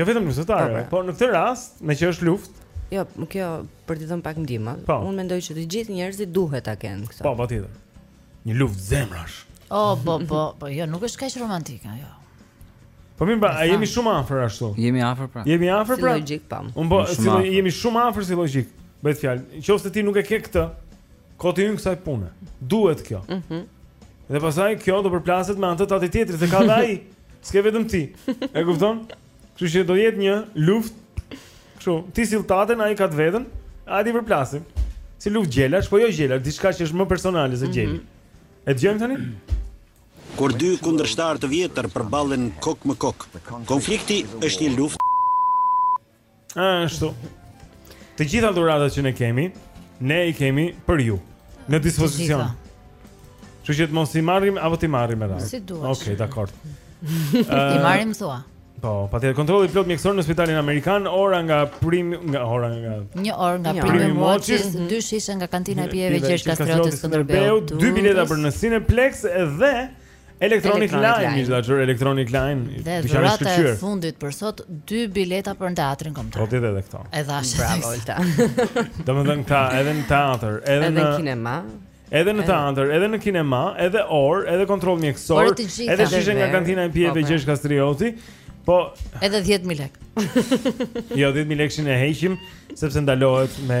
jo vetëm luftëtarët, po, pra. por në këtë rast, meqë është luftë, Jo, kjo për të dhënë pak ndihmë. Po. Unë mendoj që të gjithë njerëzit duhet ta kenë këtë. Po, patjetër. Një luftë zemrash. Oh, po, po, po, jo, nuk është kaq romantike ajo. Po mirë, pra, a jemi shumë afër ashtu? Jemi afër pra. Jemi afër pra. Si logjikë po. Unë po, si jemi shumë afër si logjikë. Bëhet fjalë. Nëse ti nuk e ke këtë, Kot i hyn kësaj pune. Duhet kjo. Mhm. Mm dhe pastaj kjo do përplaset me atë të atij tjetrit se ka dhe ai. S'ke vetëm ti. E kupton? Kështu që do jetë një luftë. Kështu, ti sill tënden, ai ka të vetën, hajde përplasim. Si luftë gjelash, po jo gjelash, diçka që është më personale se gjeli. Mm -hmm. E dëgjojmë tani? Kur dy kundërshtarë të vjetër përballen kokë më kokë, konflikti është një luftë Ashtu. Të gjitha dhuratat që ne kemi, ne i kemi për ju në dispozicion. Kështu që të mos i marrim apo t'i marrim me radhë. Si duhet. Okej, okay, dakord. T'i marrim thua. Po, patjetër kontrolli i plotë mjekësor në spitalin amerikan, ora nga prim nga ora nga një orë nga primi i moçis, mhm. dy shishe nga kantina e pijeve Gjergj Kastrioti Skënderbeu, dy bileta për në Cineplex dhe Electronic Line, miq të dashur, Electronic Line. Dhe dhurata e fundit për sot dy bileta për në teatrin kombëtar. Po i ke edhe këto. E dhash. Bravo Olta. Domethënë ka edhe në teatr, edhe në kinema. Edhe në teatr, edhe në kinema, edhe orë, edhe kontroll mjekësor, edhe shishe nga kantina e pijeve po, po. Gjergj Kastrioti. Po edhe 10000 lekë. Jo, 10000 lekë shin e heqim sepse ndalohet me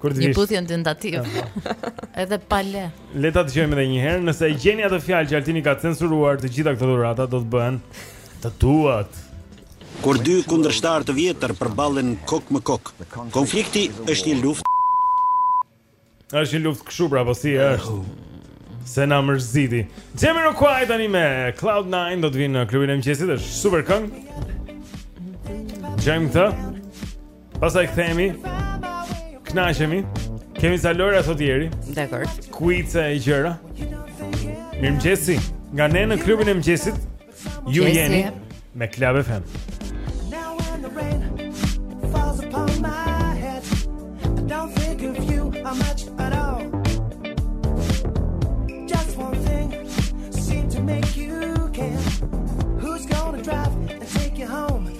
Kur të vish. Një pyetje tentativë. Edhe pa le. Le ta dëgjojmë edhe një herë, nëse e gjeni atë fjalë që Altini ka censuruar, të gjitha këto dhurata do të bëhen të tuat. Kur dy kundërshtar të vjetër përballen kok më kok, konflikti është një luftë. Është një luftë kështu pra, po si është? Se na mërziti. Jamiroquai tani me Cloud 9 do të vinë në klubin e mëngjesit, është super këngë. Jamë të Pastaj kthehemi. Kënaqemi. Kemi ca lojëra sot Jeri. Dakord. Kuice e gjëra. Mirëmëngjesi. Nga ne në klubin e mëngjesit. Ju jeni me Club FM.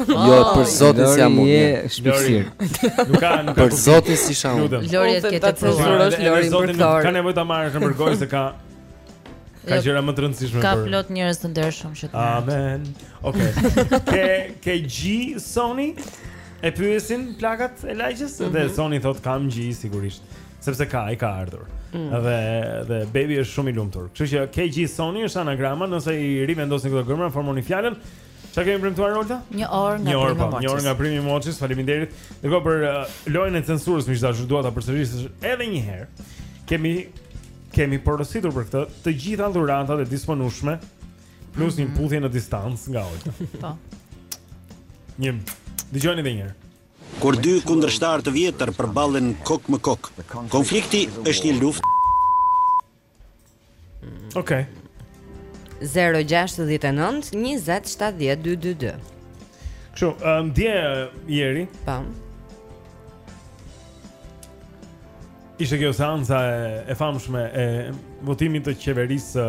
Jo, për zotin s'jam unë. Lori je shpifësirë. Nuk ka, nuk ka. Për zotin s'jam unë. Lori e ke të provuar. Është Lori i përkthor. Ka nevojë ta marrësh në përgojë se ka Ka jo, gjëra më të rëndësishme. Ka plot njerëz të ndershëm që të. Amen. Okej. Ke ke G Soni e pyesin plakat e lagjes dhe mhm. Soni thotë kam G sigurisht, sepse Kai ka ardhur. Mm. Dhe dhe babi është shumë i lumtur. Kështu që ke G Soni është anagrama, nëse i rivendosni këto germa formoni fjalën. Çfarë kemi premtuar Olta? Një orë nga primi po, Moçis. Një orë nga primi Moçis, faleminderit. Ndërkohë për uh, lojën e censurës miq të dashur dua ta përsëris edhe një herë. Kemi kemi porositur për këtë të gjitha dhuratat e disponueshme plus një mhm. puthje në distancë nga Olta. Po. Një. Dëgjoni edhe një herë. Kur dy kundërshtarë të vjetër përballen kokë më kokë, konflikti është një luftë Okej. Okay. 069 20 70 222. Kështu, um, dje Jeri. Po. Ishte kjo seanca e, e famshme e votimit të qeverisë së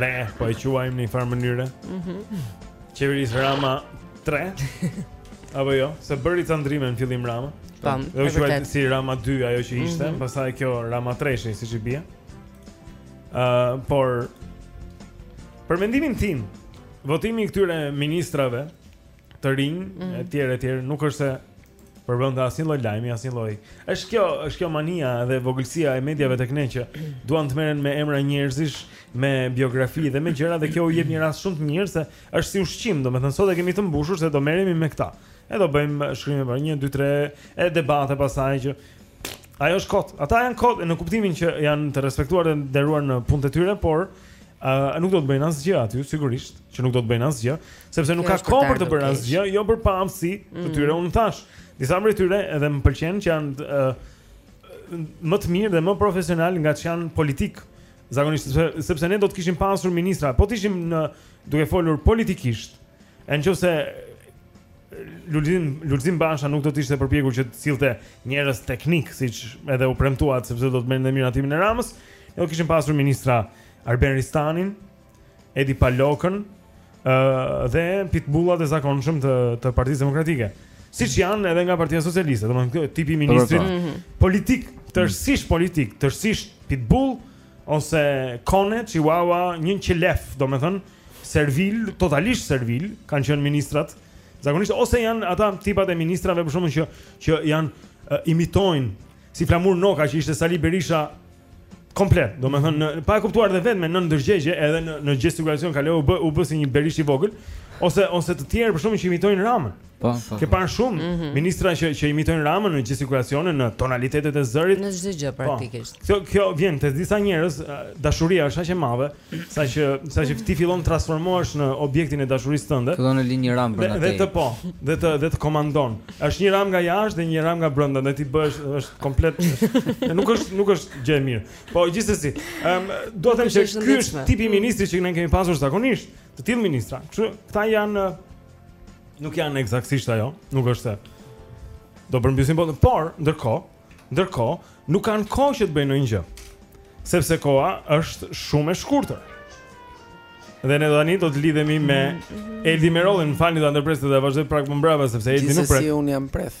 re, po e quajmë në një farë mënyre. Mhm. Mm qeverisë Rama 3. Apo jo, se bëri ca ndryshime në fillim Rama. Po. Dhe u quajt si Rama 2 ajo që ishte, mm -hmm. pastaj kjo Rama 3, siç i bie. Uh, por Për mendimin tim, votimi i këtyre ministrave të rinj mm -hmm. etj etj nuk është se përbën asnjë lloj lajmi, asnjë lloj. Është kjo, është kjo mania dhe vogëlsia e mediave tek ne që duan të merren me emra njerëzish, me biografi dhe me gjëra dhe kjo u jep një rast shumë të mirë se është si ushqim, domethënë sot e kemi të mbushur se do merremi me këta. E do bëjmë shkrime për 1 2 3 e debate pastaj që Ajo është kot. Ata janë kot në kuptimin që janë të respektuar dhe nderuar në punët e tyre, por uh, nuk do të bëjnë asgjë aty, sigurisht, që nuk do të bëjnë asgjë, sepse nuk ka kohë për të bërë asgjë, jo për paaftësi të mm. tyre. Unë thash, disa prej tyre edhe më pëlqen që janë uh, më të mirë dhe më profesional nga ç'janë politik. Zakonisht sepse, sepse ne do të kishim pasur ministra, po të ishim në duke folur politikisht. Në qoftë se Lulzim Lulzim Basha nuk do të ishte përpjekur që të sillte njerëz teknik siç edhe u premtua sepse do të merrte miratimin e Ramës. Ne do kishim pasur ministra Arben Ristanin, Edi Palokën, ë uh, dhe pitbullat e zakonshëm të të Partisë Demokratike. Siç janë edhe nga Partia Socialiste, domethënë tipi i ministrit mm -hmm. politik, tërësisht politik, tërësisht pitbull, ose kone, chihuahua, një qelef, domethënë servil, totalisht servil, kanë qenë ministrat. Zakonisht ose janë ata tipat e ministrave për shembull që që janë uh, imitojnë si Flamur Noka që ishte Sali Berisha komplet, domethënë mm -hmm. pa e kuptuar dhe vetë, në nënndërgjegje edhe në në gjestikulacion kaloi u bë u bë si një Berishë i vogël ose ose të tjerë për shembull që imitojnë Ramën. Po, po. Ke po. parë shumë mm -hmm. ministra që që imitojnë Ramën në gjestikulacionin, në tonalitetet e zërit. Në çdo gjë po. praktikisht. Po, kjo kjo vjen te disa njerëz, dashuria është aq e madhe, saqë saqë ti fillon të transformohesh në objektin e dashurisë tënde. Fillon e lind një Ramë brenda teje. Dhe të po, dhe të dhe të komandon. Është një Ramë nga jashtë dhe një Ramë nga brenda, ndaj ti bësh është komplet nuk është nuk është gjë e mirë. Po gjithsesi, ëm do të them se ky është tipi ministri që ne kemi pasur zakonisht, të tillë ministra. Kështu, këta janë Nuk janë ekzaktësisht ajo, nuk është se do përmbysin botën, por ndërkohë, ndërkohë nuk kanë kohë që të bëjnë ndonjë gjë. Sepse koha është shumë e shkurtër. Dhe ne tani do të lidhemi me Eldi Merollin, falni do ta ndërpres dhe vazhdoj prapë më mbrapa sepse Eldi nuk pret. Gjithsesi unë jam preth.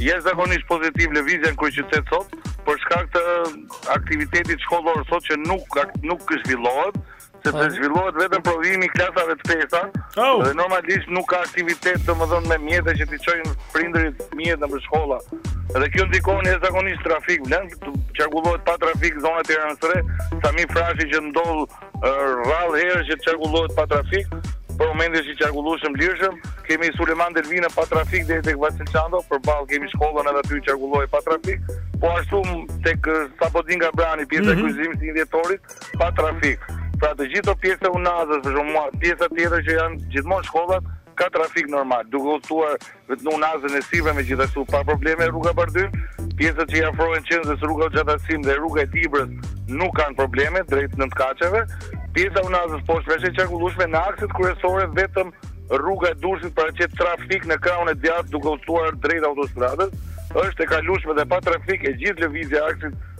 Jashtëzakonisht pozitiv lëvizja në kryeqytet sot, për shkak të aktivitetit shkollor sot që nuk nuk zhvillohet, sepse po. zhvillohet vetëm provimi i klasave të pesta. Oh. Dhe normalisht nuk ka aktivitet domethënë me mjete që t'i çojnë prindërit fëmijët nëpër shkolla. Dhe kjo ndikon jashtëzakonisht trafik, vlen qarkullohet pa trafik zona e Tiranës së Re, Sami Frashëri që ndodh Rrallë herë që qarkullohet pa trafik, për momentin i qarkullueshëm lirshëm, kemi Sulejman Delvina pa trafik deri tek Vasil Shanto, përballë kemi shkollën edhe aty qarkullohet pa trafik, po ashtu tek Sabaudin Gabrani, pjesa e mhm. kryqëzimit të dhjetorit, pa trafik. Pra të gjithë ato pjesa e unazës, për shembull, pjesa tjetër që janë gjithmonë shkollat, ka trafik normal, duke udhëtuar Vetëm në unazën e sipërme gjithashtu pa probleme rruga Bardhyl. Pjesët që i afrohen qendrës, rruga Hoxha Tahsim dhe rruga e Dibrës nuk kanë probleme drejt Nëntëkatësheve. Pjesa e unazës së poshtme është e qarkullueshme në akset kryesore vetëm rruga e Durrësit paraqet trafik në krahun e djathtë duke udhëtuar drejt autostradës. Është e kalueshme dhe pa trafik e gjithë lëvizja e aksit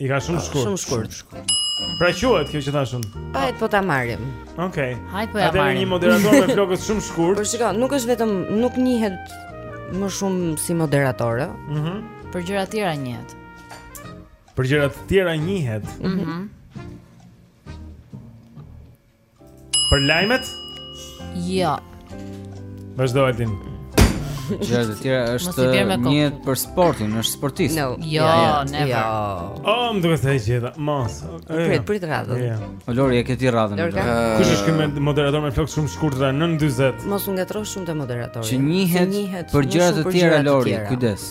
I ka shumë shkurt. Shumë shkurt. Pra çohet kjo që thashë unë. Hajt po ta marrim. Okej. Okay. Hajt po ja marrim. Atëherë një moderator me flokët shumë shkurt. Por shikoj, nuk është vetëm nuk njihet më shumë si moderator, ë. Mhm. Mm për gjëra të tjera njihet. Për gjëra të tjera njihet. Mhm. Mm Për lajmet? Jo. Vazhdo Altin. Gjëra të tjera njihet për sportin, është sportist. No. Jo, ne. Jo. Oh, më duket se e gjeta. Mos. Prit, prit radhën. Jo. O Lori e ke ti radhën. Kush është ky moderator me flokë shumë të shkurtra 9:40. Mos u ngatërro shumë te moderatori. Që njihet për gjëra të tjera Lori, kujdes.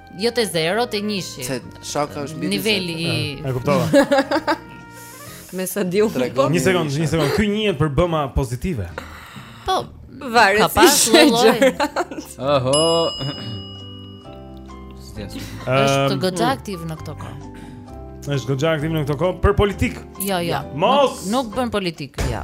Jo te 0, te 1. Se shaka është mbi niveli i. E kuptova. Me sa diu. Po. Një sekond, një sekond. Ky njihet për bëma pozitive. Po, varet. Ka pas lloj. Oho. Është goxha aktiv në këto kohë. Është goxha aktiv në këto kohë për politikë. Jo, jo. Mos. Nuk bën politikë. Jo.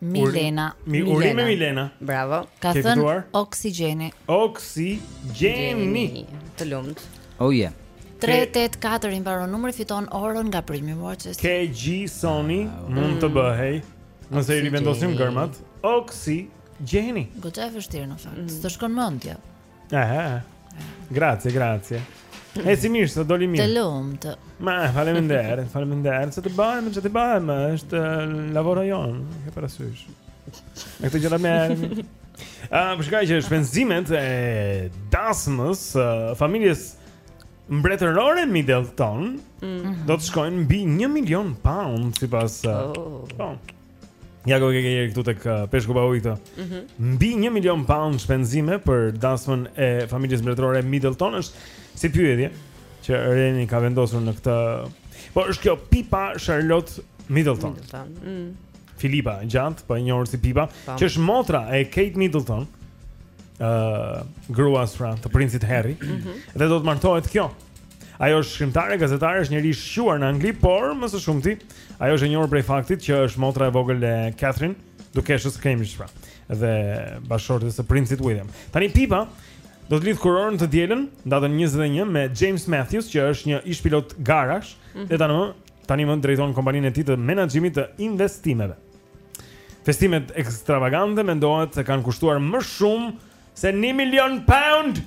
Milena. Urime Milena. Bravo. Ka thënë oksigjeni. Oksigjeni. Të lumtë. Oh yeah. 384 i mbaron numri fiton orën nga Prime Watches. KG Sony ah, mund të mm. bëhej nëse i rivendosim gërmat. Oksigjeni. Goxha e vështirë në fakt. Mm. Të shkon mendja. Aha. Grazie, grazie. E si mirë, s'doli mirë Të lumtë Ma, faleminderit, faleminderit Ç'të bëjmë, ç'të bëjmë, është eh, lavoro jonë Ke parasysh E këto gjëra me erë Ah, për shkak që shpenzimet e dasmës uh, familjes mbretërore Middleton mm -hmm. do të shkojnë mbi 1 milion pound sipas uh, oh. po. Ja ku ke qenë këtu tek uh, Peshku Baui këtu. Mm -hmm. Mbi 1 milion pound shpenzime për dasmën e familjes mbretërore Middleton është si pyetje që Reni ka vendosur në këtë. Po është kjo Pipa Charlotte Middleton. Middleton. Mm. Philippa gjatë, po e njohur si Pipa, po. që është motra e Kate Middleton. ë uh, gruas pra të princit Harry mm -hmm. dhe do të martohet kjo Ajo është shkrimtare, gazetare, është njeri i shquar në Angli, por më së shumti, ajo është e njohur prej faktit që është motra e vogël e Catherine, dukeshës së Cambridge pra, dhe bashkëshortes së princit William. Tani Pipa do të lidhë kurorën të dielën, datën 21 me James Matthews, që është një ish pilot garash, mm -hmm. dhe tani më tani më drejton kompaninë e tij të menaxhimit të investimeve. Festimet ekstravagante mendohet se kanë kushtuar më shumë Se një milion pound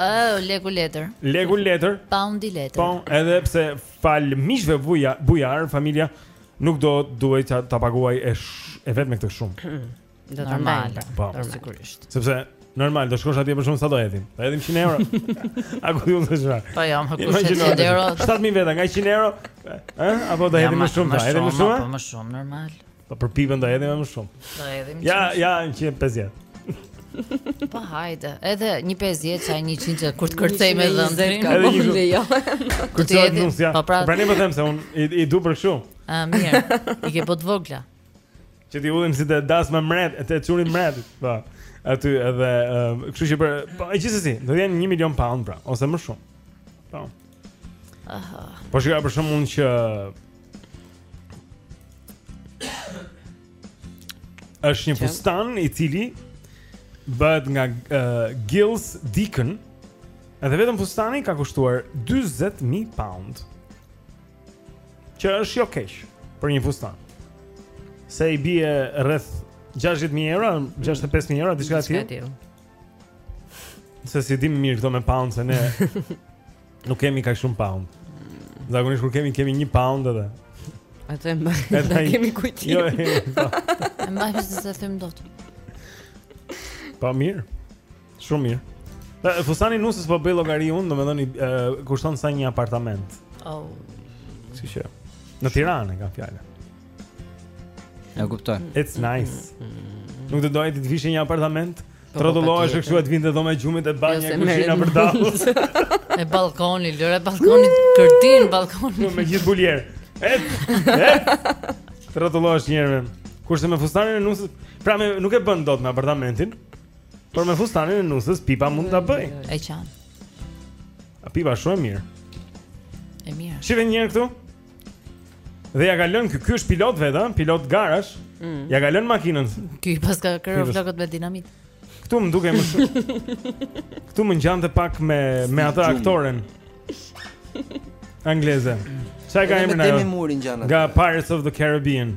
Oh, lek letër Lek letër Pound i letër Pound, edhe pse falë miqve buja, bujarë, familja Nuk do duhej të, ta paguajë e, sh, e vetme këtë shumë Do të ndajnë Po, sigurisht Sepse Normal, do shkosh atje për shembull sa do hedhim. Do hedhim 100 euro. A ku di unë se çfarë? Po jo, më kushton 100 euro. 7000 veta nga 100 euro. Ë, apo do hedhim më shumë, do hedhim më shumë. Po më shumë normal. Po për Pipën do hedhim më shumë. Do hedhim. Ja, ja, 150. Po hajde, edhe një 50 a 100 që kur të kërcejë me dhëndrin. Edhe po një shumë. Jo. Kur të hedhim. Po pra. Pra ne po them se unë i, i dua për kështu. Ah, mirë. I ke po të vogla. Që t'i hedhim si te dasma mbret, e të shkojmë mbret. Po. Aty edhe, kështu që për, po e gjithsesi, do të jenë 1 milion pound pra, ose më shumë. Po. Aha. Po shikoj për shkakun që është një fustan i cili bëhet nga uh, Giles Deacon. Edhe vetëm fustani ka kushtuar 40000 pound. Që është jo keq për një fustan. Se i bie rreth 60000 euro, 65000 euro diçka e tillë. Se s'i dimë mirë këto me pound se ne Nuk kemi kaq shumë pound. Zakonisht kur kemi kemi 1 pound edhe. Atë e mbaj. Atë e kemi kujtim. Jo. Po. E mbaj se s'e thyej dot. Po mirë. Shumë mirë. Po fustani i nusës po bëj llogari unë, domethënë kushton sa një apartament. Oh. Siç. Në Tiranë ka fjalën. E kuptoj. It's nice. Mm, mm, mm. Nuk do të doje ti të vishje një apartament? Të rrotullohesh kështu e të vinte dhoma e gjumit e banja e kuzhina vërdallë. E balkoni, lëre balkoni, kërtin balkoni. Me gjithë bojler. Et. Të rrotullohesh një herë. Kurse me fustanin e nusës, pra më nuk e bën dot me apartamentin. Por me fustanin e nusës Pipa mund ta bëjë. E qan. A Pipa shumë e mirë. E mirë. Shihe një herë këtu. Dhe ja ka lënë ky, ky është pilot vetë, ëh, pilot garash. Mm. Ja ka lënë makinën. Ky i paska krehur flokët me dinamit. Këtu më duket më shumë. Këtu më ngjante pak me me atë aktoren. Angleze. Si e ka emrin ajo? Demi Moore ngjan. Nga Pirates of the Caribbean.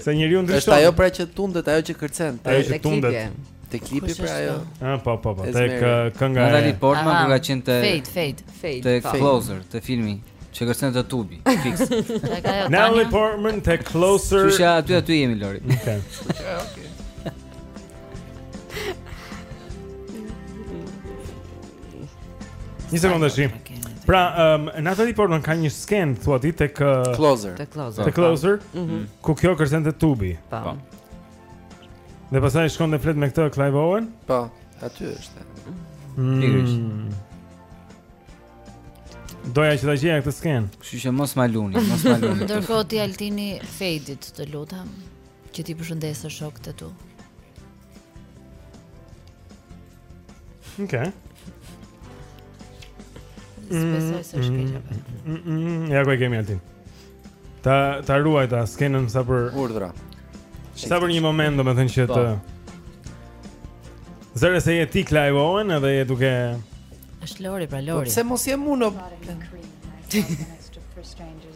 Se njeriu ndryshon. Është ajo pra që tundet, ajo që kërcen. Ajo që tundet. Te klipi pra ajo. Ëh, po, po, po. Te kënga. Natalie Portman që ka qenë te Fate, Fate, Fate. Te Closer, te filmi që kërcen te tubi. Fiks. Natalie Portman te Closer. Ju aty aty jemi Lori. Okej. Okej. Një sekundë tash. Pra, um, Natalie Portman ka një skenë thua ti tek uh, Closer. Tek Closer. Tek Closer. Mm -hmm. Mhm. Ku kjo kërcen te tubi. Po. po. Dhe pastaj shkon dhe flet me këtë Clive Owen? Po, aty është. Mm. Doja që ta gjeja këtë skenë. Kështu që mos ma luni, mos ma luni. Ndërkohë ti Altini fade it të lutem. Që t'i përshëndesë shokët e tu Oke Shpresoj se s'ke që përë Ja ku e kemi Altin Ta, ta ruaj atë skenën sa për Urdhëro Sa për një moment domethënë që po. të Zërë se je ti Clive Owen edhe je duke është Lori pra Lori po, Pse mos jem unë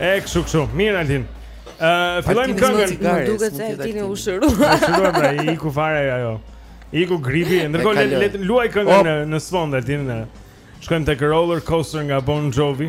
E kështu kështu. Mirë Altin. Ë uh, fillojmë këngën. Më duket se Altini u shërua. U shërua pra iku fare ajo. Iku gripi, ndërkohë le të luajë kënga në në sfond Altin. Shkojmë tek Roller Coaster nga Bon Jovi.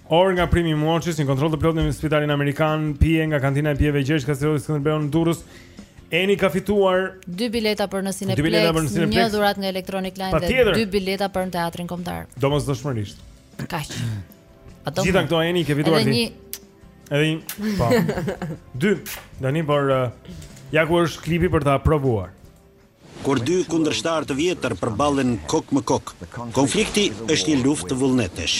Orë nga Prime Watches, një kontroll të plotë në spitalin amerikan, pije nga kantina e pijeve Gjergj Kastrioti Skënderbeu në Durrës. Eni ka fituar dy bileta për në Cineplex, bileta për në Cineplex, një dhuratë nga Electronic Line pa dhe dy bileta për në Teatrin Kombëtar. Domosdoshmërisht. Kaq. Ato. Gjithë këto Eni i ke fituar ti. Edhe një. Po. Dy. Dani por uh, ja ku është klipi për ta provuar. Kur dy kundërshtarë të vjetër përballen kokë më kokë, konflikti është një luftë vullnetesh.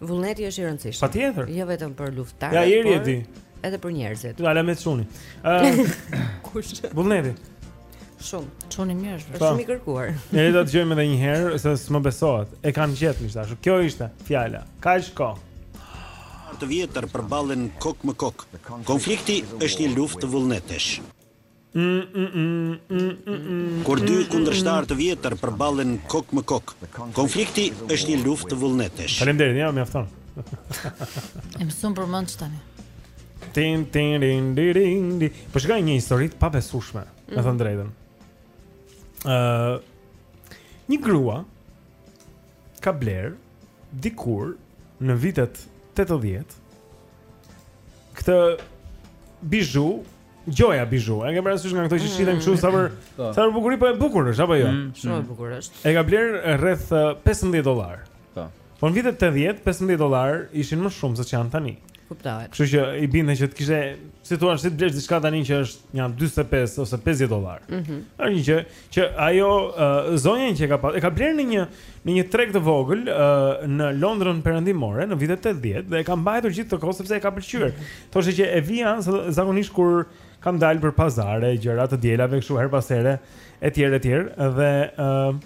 Vullneti është i rëndësishëm. Patjetër. Jo vetëm për luftëtarët. Ja Eri e di. Edhe për njerëzit. Ky alamet çuni. Ëh. Kush? Vullneti. Shumë. Çuni mirë është. Është po. shumë i kërkuar. Ne do ta dëgjojmë edhe një herë se s'më besohet. E kanë gjetë miq të dashur. Kjo ishte fjala. Kaq kohë. Të vjetër përballen kokë më kokë. Konflikti është një luftë vullnetesh. Kur dy kundërshtarë të vjetër përballen kok me kok, konflikti është një luftë vullnetesh. Faleminderit, ja mjafton. E mësuam për mend tani. Tin tin din din din. Po, ka një histori të pabesueshme, me mm. thënë të drejtën. Ë uh, një grua ka bler dikur në vitet 80 këtë bizhu, gjoja bizhu. E ke parasysh nga këto që shiten kështu sa për Po. sa për bukuri po e bukur është apo jo? Mm, Shumë e mm. bukur është. E ka bler rreth eh, 15 dollar. Po. Po në vitet 80, 15 dollar ishin më shumë se ç'janë tani. Kuptohet. Kështu që i binte që të kishte, si thua, si të blesh diçka tani që është një 45 ose 50 dollar. Mhm. Është një gjë Që ajo uh, zonja që ka pas, e ka blerë në një në një treg të vogël uh, në Londrën perëndimore në vitet 80 dhe e ka mbajtur gjithë këtë kohë sepse e ka pëlqyer. Thoshte që e vija zakonisht kur kam dalë për pazare, gjëra të dielave kështu herë pas here etj etj dhe uh,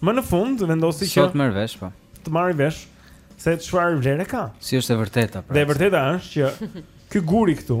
më në fund vendosi që të marrë vesh po. Të marrë vesh se çfarë vlere ka. Si është e vërteta pra. Dhe e vërteta është që ky guri këtu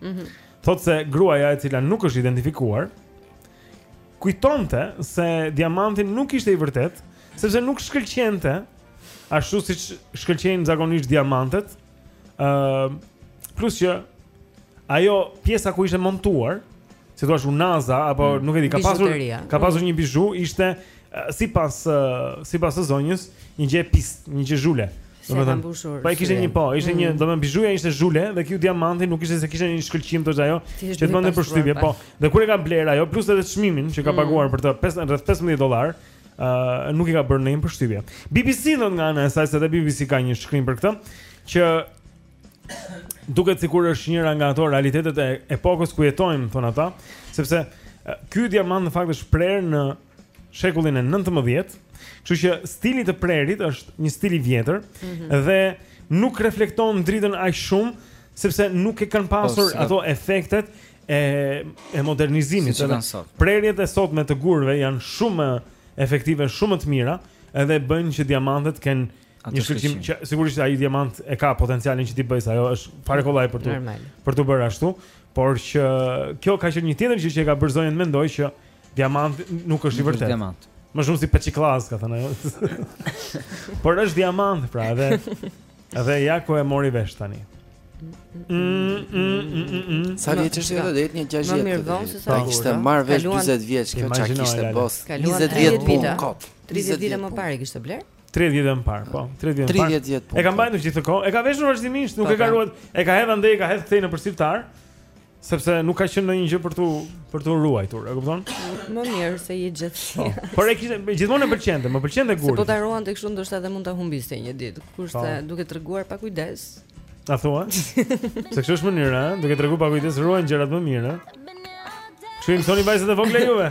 Mhm. Mm Thot se gruaja e cila nuk është identifikuar kujtonte se diamanti nuk ishte i vërtet, sepse nuk shkëlqente ashtu siç shkëlqejnë zakonisht diamantet. Ë uh, plus që ajo pjesa ku ishte montuar, si thua unaza apo mm. nuk e di, ka pasur ka pasur mm. një bizhu, ishte Sipas sipas zonjës, një gjë e pist, një gjë zhule. Domethënë, po e kishte një po, ishte një, mm. domethënë bizhuja ishte zhule dhe ky diamanti nuk ishte se kishte një shkëlqim thotë ajo, që të bënte përshtypje, po. Dhe kur e ka bler ajo, plus edhe çmimin që ka mm. paguar për të rreth 15 dollar, ë uh, nuk i ka bërë ndonjë përshtypje. BBC thotë nga ana e saj se dhe BBC ka një shkrim për këtë që duket sikur është njëra nga ato realitetet e epokës ku jetojmë, thon ata, sepse ky diamant në fakt është prerë në shekullin e 19, kështu që stili i të prerit është një stil i vjetër mm -hmm. dhe nuk reflekton dritën aq shumë sepse nuk e kanë po, pasur ato efektet e e modernizimit. Si po. prerjet e sotme të gurëve janë shumë më efektive, shumë më të mira, edhe bëjnë që diamantet kanë Një shkëlqim që sigurisht ai diamant e ka potencialin që t'i bëjë se ajo është fare kollaj për të për të bërë ashtu, por që kjo ka qenë një tjetër gjë që e ka bërë zonjën të mendojë që diamanti nuk është i vërtetë. Diamant. Më shumë si peçiklas ka thënë ajo. por është diamant pra edhe edhe ja ku e mori vesh tani. Sa vjeç është ajo? Deri në 60. Më mirë vonë se sa. Ta kishte marr vesh 40 vjeç, kjo s'do kishte bo. 20 vjet punë kot. 30 vite më parë kishte blerë. 30 vjet më parë, po. 30 vjet më parë. 30 vjet. E ka mbajtur gjithë kohë. E ka veshur vazhdimisht, nuk e ka ruajtur. E ka hedh andej, e ka hedh këtej nëpër sirtar. Sepse nuk ka qenë ndonjë gjë për tu për tu ruajtur, e kupton? Më mirë se gjithsesi. Po. Por e kishte gjithmonë e pëlqente, më pëlqente guri. Po ta ruante shumë ndoshta edhe mund ta humbiste një ditë, kurse po. duke treguar pakujdesi. A thua? Se kështu është mënyra, duke treguar pakujdesi ruan gjërat më mirë. Ç'u thoni vajzat e vogla juve.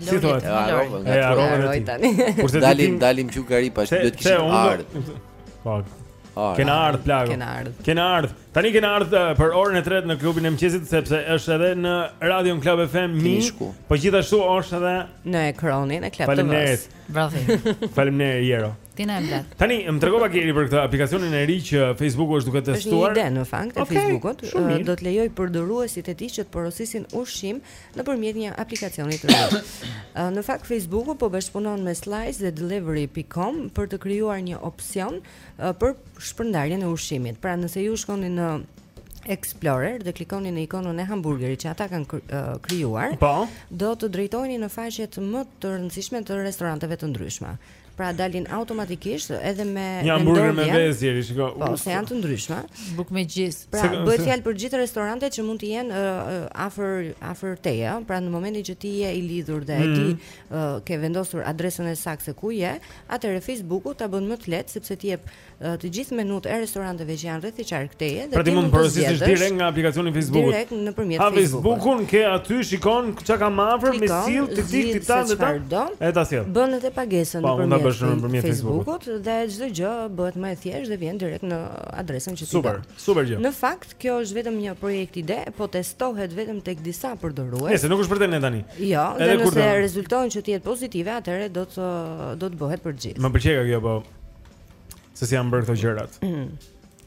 Si thua? E harrova, e harrova tani. Po se dalim, dalim ju gari pa, duhet të kishim ardh. Po. Kena ardh plagu. Kena ardh. Kena ardh. Tani kena ardh eh, për orën e tretë në klubin e mëngjesit sepse është edhe në Radio Club FM. Po gjithashtu është edhe në ekranin e Club TV. Faleminderit. Bravo. Faleminderit Geri. Ti na mbet. Tani më trego Geri për këtë aplikacionin e ri që Facebooku është duke testuar. Është një ide në fakt e okay, Facebookut. Eh, do të lejojë përdoruesit e tij që të porosisin ushqim nëpërmjet një aplikacioni të ri. Në fakt Facebooku po bashkëpunon me Slice dhe Delivery.com për të krijuar një opsion për shpërndarjen e ushqimit. Pra nëse ju shkoni në Explorer dhe klikoni në ikonën e hamburgerit që ata kanë krijuar, po. do të drejtoheni në faqet më të rëndësishme të restoranteve të ndryshme. Pra dalin automatikisht edhe me vendosje. Një hamburger me vezë Geri, shikoj. Po, se janë të ndryshme. Bukë me gjizë. Pra bëhet fjalë për gjithë restorantet që mund të jenë afër afër teje, pra në momentin që ti je i lidhur dhe ti mhm. ke vendosur adresën e saktë se ku je, atëherë Facebooku ta bën më të lehtë sepse t'i jep të gjithë menutë e restoranteve që janë rreth e qark teje dhe pra ti mund të përzgjedhësh direkt nga aplikacioni Facebook. Direkt nëpërmjet Facebook. A Facebookun ke aty shikon çka ka më afër me sjell ti ti ti ta dhe ta. E ta sjell. Bën edhe pagesën po, nëpërmjet Facebookut dhe çdo gjë bëhet më e thjeshtë dhe vjen direkt në adresën që ti do. Super, super gjë. Në fakt kjo është vetëm një projekt ide, po testohet vetëm tek disa përdorues. Pra s'e nuk është për të ne tani. Jo, dhe nëse rezulton që të jetë pozitive, atëherë do të do të bëhet për gjithë. Më pëlqen kjo po. se si janë bërë këto gjërat. Mm.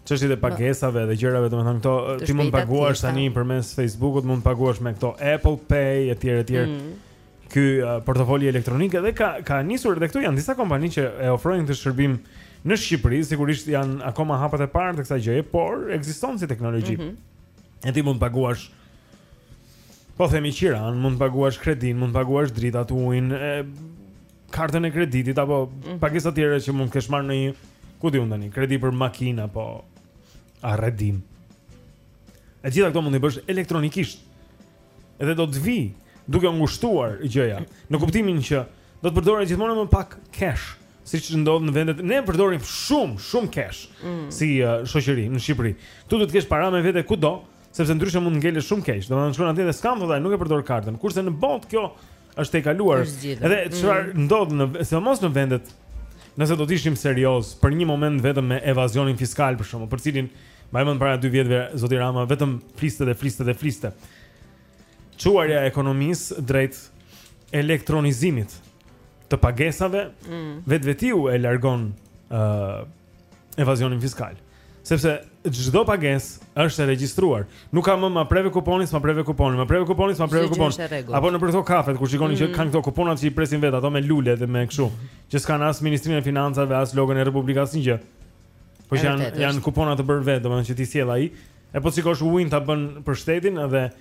Çështjet e pagesave dhe gjërave, domethënë këto ti mund të paguash tani përmes Facebook-ut, mund të paguash me këto Apple Pay etj etj. Mm. Ky uh, portofoli elektronik edhe ka ka nisur edhe këtu janë disa kompani që e ofrojnë këtë shërbim në Shqipëri, sigurisht janë akoma hapat e parë të kësaj gjëje, por ekziston si teknologji. Mm -hmm. E ti mund të paguash Po themi qiranë, mund të paguash kredinë, mund të paguash dritat, ujin, kartën e kreditit apo mm -hmm. pagesa të tjera që mund të kesh marrë në një ku di unë tani, kredi për makinë apo arredim. Të gjitha këto mund të bësh elektronikisht. Edhe do të vijë duke ngushtuar gjëja, në kuptimin që do të përdoret gjithmonë më pak cash, siç ndodh në vendet ne përdorim shumë, shumë cash mm. si uh, shoqëri në Shqipëri. Duhet të kesh para me vete kudo, sepse ndryshe mund të ngelesh shumë keq. Domethënë shkon atje dhe s'kam thotë, nuk e përdor kartën. Kurse në botë kjo Është e kaluar. Edhe çfarë mm. ndodh në sidomos në vendet Nëse do të ishim serioz për një moment vetëm me evazionin fiskal për shembull për të cilin mbaj mend para 2 vjetëve zoti Rama vetëm fliste dhe fliste dhe fliste. Çuarja e ekonomisë drejt elektronizimit të pagesave mm. vetvetiu e largon ë uh, evazionin fiskal. Sepse çdo pagesë është e regjistruar. Nuk ka më ma preve kuponin, s'ma preve kuponin, ma preve kuponin, s'ma preve kuponin. Apo nëpër ato kafet kur shikoni mm -hmm. që kanë këto kuponat që i presin vetë ato me lule dhe me kështu, që s'kanë as Ministrinë e Financave, as logon e Republikës asnjë gjë. Po janë janë kupona të bërë vetë, domethënë që t'i sjell ai. E po sikur ujin ta bën për shtetin edhe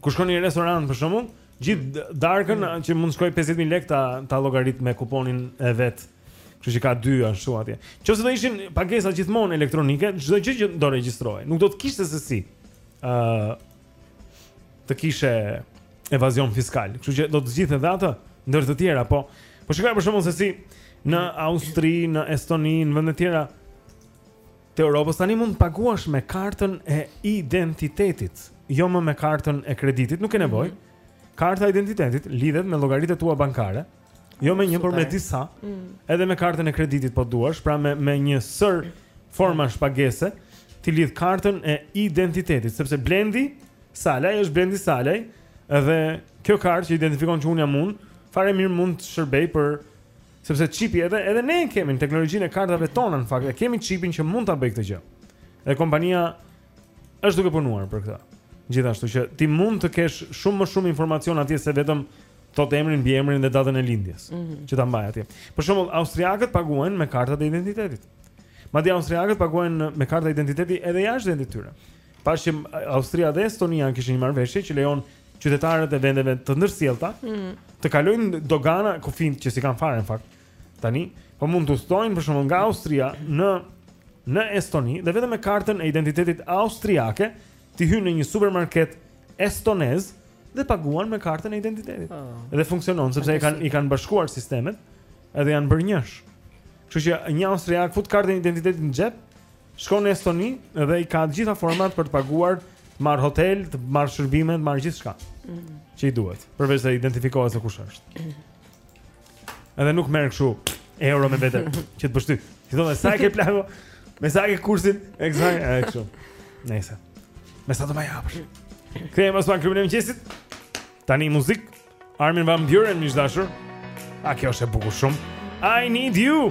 kur shkon në një restorant për shembull, gjithë darkën mm. që mund të shkojë 50000 lekë ta ta llogarit me kuponin e vet. Kështu që ka dy ashtu atje. Nëse do ishin pagesa gjithmonë elektronike, çdo gjë do regjistrohej, nuk do të kishte se si. ë uh, të kishe evazion fiskal. Kështu që do të zgjidhte edhe atë ndër të tjera, po po shikoj për shembull se si në Austri, në Estoni, në vende të tjera të Europës tani mund të paguash me kartën e identitetit, jo më me kartën e kreditit, nuk ke nevojë. Mm -hmm. Karta e identitetit lidhet me llogaritë e tua bankare. Jo me një, por me disa. Mm. Edhe me kartën e kreditit po duash, pra me me një sërë formash pagese, ti lidh kartën e identitetit, sepse Blendi Salaj është Blendi Salaj, edhe kjo kartë që identifikon që unë jam unë, fare mirë mund të shërbejë për sepse çipi edhe edhe ne kemi teknologjinë e kartave tona në fakt, e kemi çipin që mund ta bëjë këtë gjë. Dhe kompania është duke punuar për këtë. Gjithashtu që ti mund të kesh shumë më shumë informacion atje se vetëm thotë emrin, mbiemrin dhe datën e lindjes, mm -hmm. që ta mbajë atje. Për shembull, austriakët paguajnë me kartën e identitetit. Madje austriakët paguajnë me karta identiteti edhe jashtë vendit tyre. Pashë Austria dhe Estonia kishin një marrëveshje që lejon qytetarët e vendeve të ndërsjellta mm -hmm. të kalojnë dogana kufi që s'i kanë fare në fakt. Tani po mund të udhëtojnë për shembull nga Austria në në Estoni dhe vetëm me kartën e identitetit austriake ti hyn në një supermarket estonez dhe paguan me kartën e identitetit. Oh. Dhe funksionon sepse i kanë i kanë bashkuar sistemet, edhe janë bërë njësh. Kështu që një austriak fut kartën e identitetit në xhep, shkon në Estoni dhe i ka të gjitha format për të paguar, të marrë hotel, të marrë shërbime, të marrë gjithçka. Mm. Që i duhet, përveç se identifikohet se kush është. Mm. Edhe nuk merr kështu euro me vete që të pështy. T'i thonë sa e ke plako? Me sa e ke kursin? Eksakt, e kështu. Nëse. Me sa do më japësh? Kthehet pas pak Klubi i Mëngjesit. Tani muzikë. Armin van Buuren miq të dashur. A kjo është e bukur shumë. I need you.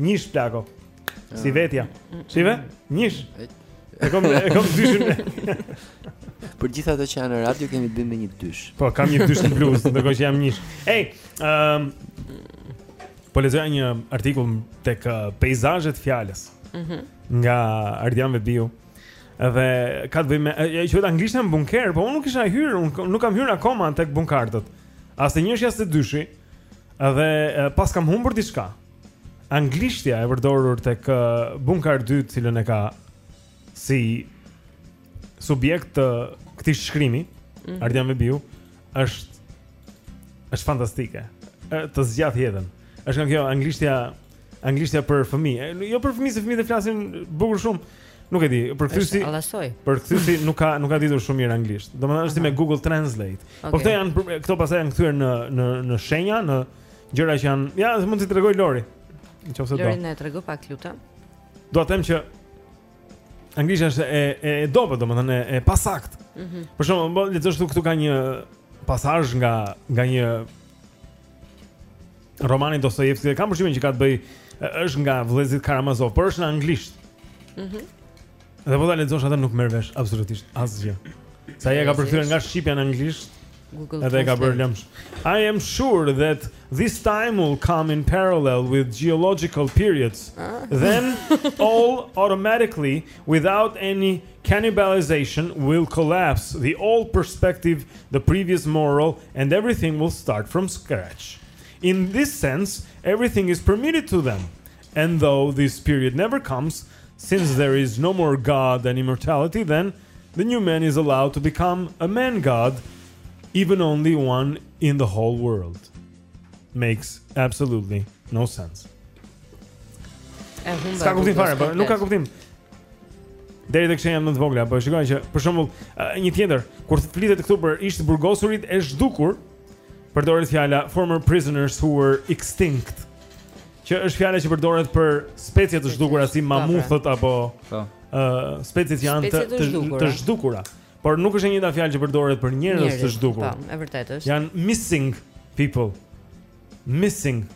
Njësh plako. Si ah. vetja. Shive? Njësh. E kom e kom dyshin. Për gjithë ato që janë në radio kemi të bëjmë me një dysh. Po, kam një dysh në bluzë, ndërkohë që jam njësh. Ej, ëm ehm, um, Po lexoj një artikull tek uh, Peizazhe të fjalës. Mhm. Mm nga Ardian Vehbiu. Dhe ka të bëjë me e quhet anglisht në bunker, po unë nuk isha hyrë, unë nuk kam hyrë akoma tek bunkartët. As te njëshi as te dyshi. Edhe paskam humbur diçka. Anglishtja e përdorur tek Bunkart 2, cilën e ka si subjekt të këtij shkrimi, mm -hmm. Ardian Vehbiu, është është fantastike. Të zgjat jetën. Është nga kjo anglishtja Anglishtja për fëmijë. Jo për fëmijë, se fëmijët e flasin bukur shumë. Nuk e di, përkthyesi. Përkthyesi nuk ka nuk ka ditur shumë mirë anglisht. Domethënë është me Google Translate. Okay. Po këto janë këto pastaj janë kthyer në në në shenja, në gjëra që janë. Ja, mund t'i tregojë Lori. Nëse do. Lori na trego pak të lutem. Dua të them që anglishtja është e e, e dobët, domethënë e, e pasaktë. Mm -hmm. Për shembull, po të lexosh këtu ka një pasazh nga nga një Roman i Dostojevskit dhe kam përshtypjen që ka të bëjë është nga vëllezërit Karamazov, por është në anglisht. Mhm. Mm dhe po ta lexosh atë nuk merr vesh absolutisht asgjë. Se ai e ka përkthyer nga shqipja në anglisht. Google Edhe e ka bërë lëmsh. I am sure that this time will come in parallel with geological periods. Ah. Then all automatically without any cannibalization will collapse the old perspective, the previous moral and everything will start from scratch. In this sense, everything is permitted to them. And though this period never comes, since there is no more god than immortality, then the new man is allowed to become a man god, even only one in the whole world. makes absolutely no sense. S'ka kuptim fare, po nuk ka kuptim. Deri tek shenjat më të vogla, po shikoj që për shembull, një tjetër, kur flitet këtu për ish të burgosurit e zhdukur, përdoret fjala former prisoners who were extinct. Që është fjala që përdoret për specie të zhdukura si mamuthët apo po. ë uh, specie që janë të, të, të zhdukura. Por nuk është e njëjta fjalë që përdoret për njerëz të zhdukur. Po, e vërtetë është. Janë missing people. Missing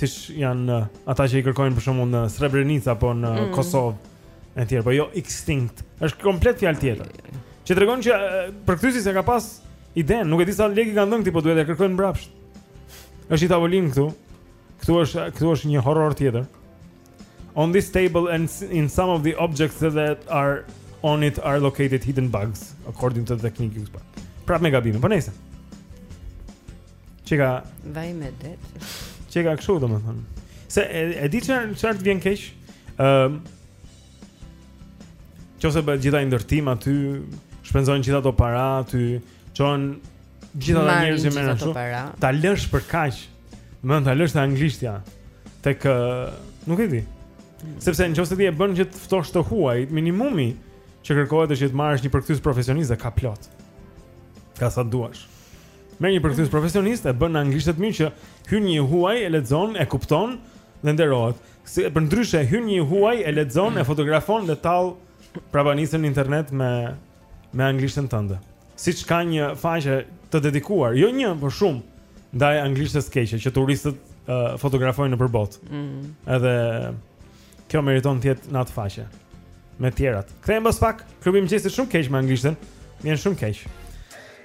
siç janë uh, ata që i kërkojnë për shembull në Srebrenicë apo në mm. Kosovë etj, po jo extinct. Është komplet fjalë tjetër. Që tregon që uh, përkthyesi s'e ka pas idenë, nuk e di sa lekë i kanë dhënë këtij, po duhet t'ia kërkojnë mbrapsht. Është një tavolinë këtu. Këtu është këtu është një horror tjetër. On this table and in some of the objects that are on it are located hidden bugs according to the technique used. Prapë me gabime, po nejse. S'e ka. Vaj medet. S'e ka kështu domethënë. Se e, e di çfarë çfarë të vjen keq? Ëm ehm, um, Qoftë se bëhet gjithë ai ndërtim aty, shpenzojnë gjithë ato para aty, çon gjithë ata njerëzit me ashtu. Ta lësh për kaq. Më ta lësh të anglishtja. Thjesht nuk e di. Sepse nëse ti e bën që të ftosh të huaj, minimumi që kërkohet është që të marrësh një përkthyes profesionist dhe ka plot. Ka sa duash. Merr një përkthyes profesionist e bën një anglisht të mirë që hyn një huaj e lexon, e kupton dhe nderohet. Se përndryshe hyn një huaj e lexon, e fotografon dhe tall prapanicën në internet me me anglishten tënde. Siç ka një faqe të dedikuar, jo një, por shumë ndaj anglishtes keqe që turistët uh, fotografojnë nëpër botë. Mm. Edhe kjo meriton të jetë në atë faqe me tjerat. Kthehemi pas pak, klubi i mëngjesit shumë keq me anglishten. Jemi shumë keq.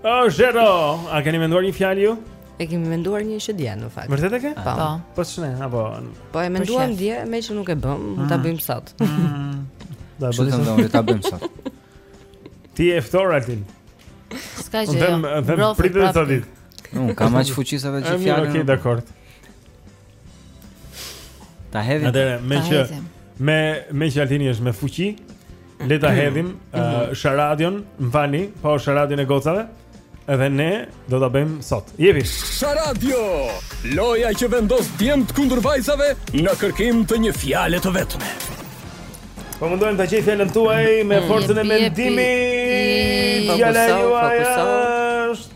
O Zhero, a keni menduar një fjalë ju? E kemi menduar një që dje në fakt. Vërtet e keni? Po. po. Po ç'ne, apo. Po e menduam dje, meqë nuk e bëm, mm. ta bëjmë sot. Mm. Do ta bëjmë sot, ta bëjmë sot. Ti je ftohur Altin. S'ka gjë. Vem, vem pritet sa ditë. Unë kam aq fuqi sa të gjej fjalën. Okej, dakor. Ta hedhim. Atëherë, meqë me meqë Altini është me fuqi, le ta hedhim mhm. uh, Sharadion, mfani, po Sharadion e gocave. Edhe ne do ta bëjmë sot. Jepi. Sharadio, loja që vendos djemtë kundër vajzave në kërkim të një fjale të vetme. Po mundohem ta gjej fjalën tuaj me mm, forcën e mendimit. Fjala juaj është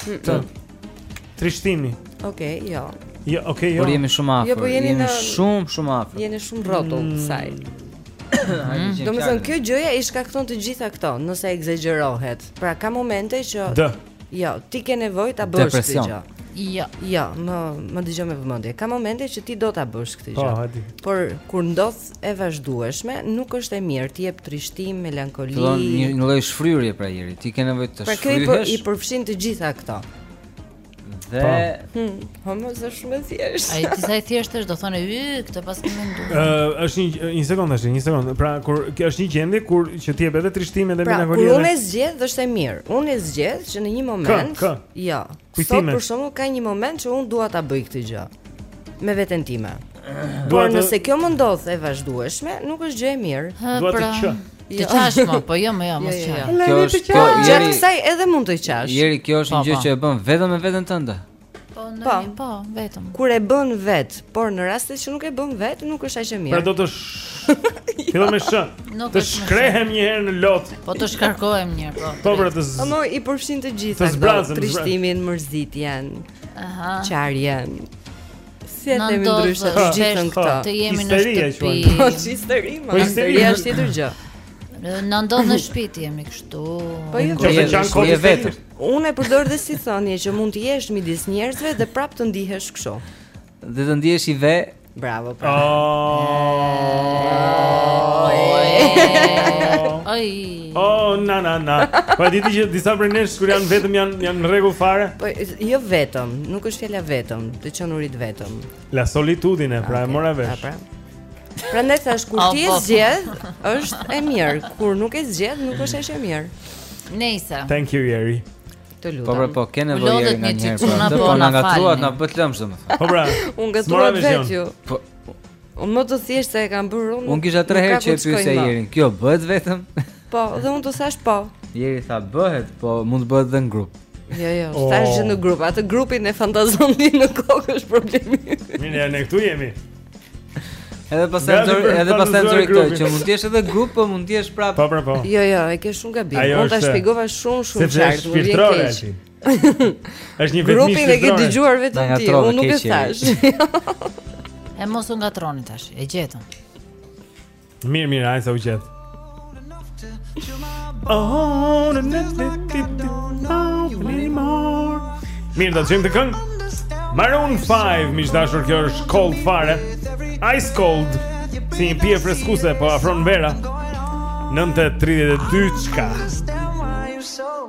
Të Trishtimi Okej, okay, jo Jo, ok, jo. Por jemi shumë afër. Jo, po jeni në shumë shumë afër. Jeni shumë rrotull mm. kësaj. Mm. Domethënë kjo gjëja i shkakton të gjitha këto, nëse ekzagjerohet. Pra ka momente që D. Jo, ti ke nevojë ta bësh këtë gjë. Jo, jo, më më dëgjo me vëmendje. Ka momente që ti do ta bësh këtë po, gjë. Po, hajde. Por kur ndodh e vazhdueshme nuk është e mirë të jep trishtim melankoli do një lloj shfryrje pra jeri ti ke nevojë të shfryhesh pra kjo i përfshin të gjitha këto dhe po. hm homo është shumë e thjeshtë ai ti sa i thjeshtë është domethënë y këtë pas ke menduar ë është një një sekondë është një sekondë pra kur kjo është një gjendje kur që të jep edhe trishtim edhe pra, melankoli pra kur unë e zgjedh është e mirë unë e zgjedh që në një moment jo Kujtime. Sot për shembull ka një moment që unë dua ta bëj këtë gjë me veten time. Por nëse kjo më ndodh e vazhdueshme, nuk është gjë e mirë. Dua të pra, që. Të jo. qash më, po jo, më jo, mos jo, jo, qash. Kjo është kjo, gjatë kësaj edhe mund të qash. Jeri, kjo është një po, gjë po. që e bën vetëm me veten tënde. Po, po, vetëm. Kur e bën vetë, Por në rastet që nuk e bën vet, nuk është aq e mirë. Pra do të Fillon me sh. Të shkrehem një herë në lot. Po të shkarkohem një herë, po. Po pra të. Po më i përfshin të gjitha këto, trishtimin, mërzitjen. Aha. Qarjen. Si e themi ndryshe të gjithën këto. Të jemi në shtëpi. Po histeri, po histeri është tjetër gjë. Në ndodhemi në shtëpi ti jemi kështu. Po jo, po jo, po jo vetëm. Unë e përdor dhe si thënie që mund të jesh midis njerëzve dhe prap të ndihesh kështu. Dhe të ndihesh i ve Bravo pra Oj Oh, na na na. Po di ti që disa prej nesh kur janë vetëm janë janë në rregull fare? Po jo vetëm, nuk është fjala vetëm, të qenurit vetëm. La solitudine, pra e mora vesh. Pra. Prandaj thash kur ti e po. zgjedh, është e mirë, kur nuk e zgjedh, nuk është e mirë. Nejse. Thank you Jerry. Të lutem. Po pra, po ke nevojë edhe nga një herë. Po, po na ngatërruat, na bëhet lëmsh domethënë. Po pra. U ngatërruat vetë ju. Po. Unë më të thjesht se e kam bërë unë. Unë kisha 3 herë që e pyesja Jerryn. Kjo bëhet vetëm? Po, dhe unë të thash po. Jerry tha bëhet, po mund të bëhet edhe në grup. Jo, jo, oh. thash gjë në grup. Atë grupin e fantazon ti në kokë është problemi. Mirë, ne këtu jemi. Edhe pastaj nxori, edhe pastaj nxori këtë që mund të jesh edhe grup, po mund të jesh prapë. Po, po, po. Jo, jo, e ke shumë gabim. Unë ta shpjegova shumë shumë qartë, më vjen keq. Është një vetëm grupin e ke dëgjuar vetëm ti, unë nuk e thash. E mos u ngatërroni tash, e gjetëm. Mirë, mirë, ai sa u gjet. Oh, na na na na na Mirë, do të gjejmë te kënga. Maroon 5, miq të dashur, kjo është Cold Fire. Ice Cold. Si një pije freskuse, po afron vera. 9:32 çka.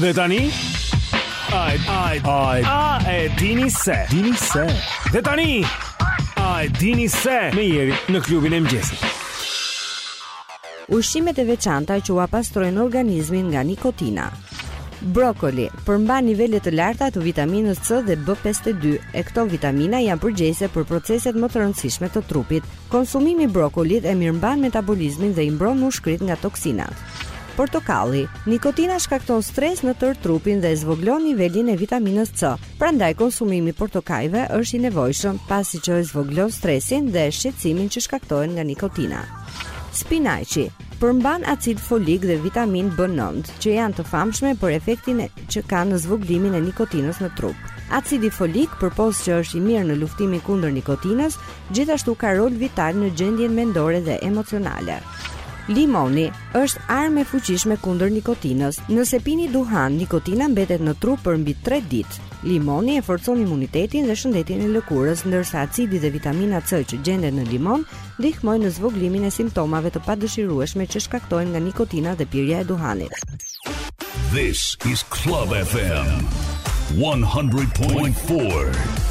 Dhe tani Ai ai ai, a e dini se dini se Dhe tani a e dini se me Jerryn në klubin e mëngjesit Ushqimet e veçanta që ua pastrojnë organizmin nga nikotina. Brokoli përmban nivele të larta të vitaminës C dhe B52, e këto vitamina janë përgjegjëse për proceset më të rëndësishme të trupit. Konsumimi i brokolit e mirëmban metabolizmin dhe i mbron mushkëritë nga toksinat. Portokalli, nikotina shkakton stres në tërë trupin dhe zvogëlon nivelin e vitaminës C. Prandaj konsumimi i portokajve është i nevojshëm, pasi që e zvogëlon stresin dhe shqetësimin që shkaktohen nga nikotina. Spinaqi përmban acid folik dhe vitamin B9, që janë të famshme për efektin që kanë në zvogëlimin e nikotinës në trup. Acidi folik, përpos që është i mirë në luftimin kundër nikotinës, gjithashtu ka rol vital në gjendjen mendore dhe emocionale. Limoni është armë e fuqishme kundër nikotinës. Nëse pini duhan, nikotina mbetet në trup për mbi 3 ditë. Limoni e forcon imunitetin dhe shëndetin e lëkurës, ndërsa acidi dhe vitamina C që gjenden në limon Ndihmojnë në zvogëlimin e simptomave të padëshirueshme që shkaktohen nga nikotina dhe pirja e duhanit. This is Club FM 100.4.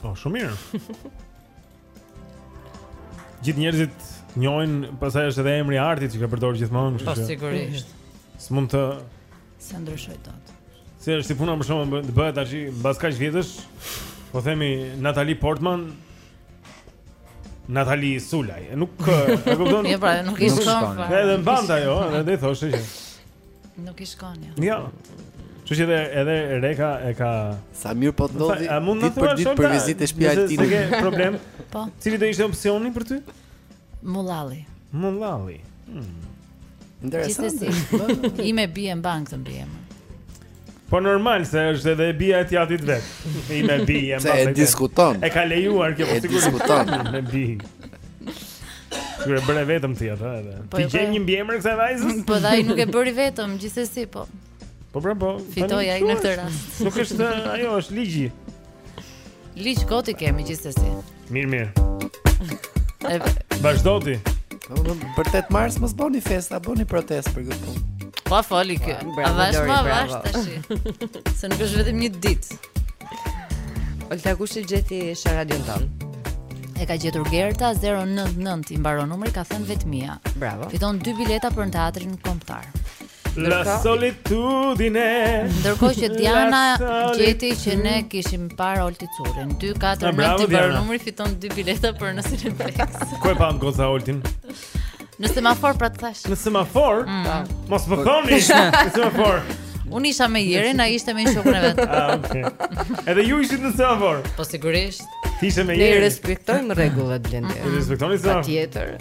Po, oh, shumë mirë. Gjithë njerëzit t'njohin, pastaj është edhe emri i artit që ka përdorur gjithmonë, kështu po, që. Po sigurisht. S'mund s'e ndryshoj dot. Si është si puna më shumë të bëhet tash mbas kaq vjetësh? Po themi Natali Portman. Natali Sulaj. Nuk e kupton. Jo, pra, nuk e kupton. Edhe mbanta jo, edhe i thoshë që Nuk i shkon ja. Jo. Që që edhe, edhe Reka e ka... Sa mirë po të ndodhi, ditë për ditë për vizitë e shpja e tini. Nëse ke problem, po. Cili do ishte opcioni për ty? Mullalli. Mullalli. Hmm. Interesant. Gjithsesi, ime bijë në bankë të bie. Po normal se është edhe e bija e t'jatit vet. Ime bijë e mban. S'e diskuton. E ka lejuar kjo sigurisht. E diskuton me bi. Ju e bëre vetëm ti atë edhe. Po, Ti po. gjen një mbiemër kësaj vajzës? Po de ai nuk e bëri vetëm, gjithsesi po. Po pra po. Fitoi ai në këtë rast. Nuk është ajo, është ligji. Ligj kot i kemi gjithsesi. Mirë, mirë. Vazhdo ti. Për 8 mars mos bëni festa, bëni protestë për këtë punë. Pa fali kë. A vash ma vash tash. Se nuk është vetëm një ditë. Olta kush e gjeti në radion ton? E ka gjetur Gerta 099 i mbaron numri ka thënë vetmia. Bravo. Fiton dy bileta për në teatrin kombëtar. La solitudine Ndërkohë që Diana gjeti që ne kishim par Olti Curin 2-4 në të bërë numri fiton 2 bileta për në Cineplex Ku e pa në goza Oltin? Në semafor pra të thash Në semafor? Mm. Mos më thoni Në semafor Unë isha me Jerin, ai ishte me një shokun e vet ah, okay. Edhe ju ishit në semafor Po sigurisht Ti ishe me Jerin Ne respektojmë rregullat Blendi Ne respektojmë i semafor Patjetër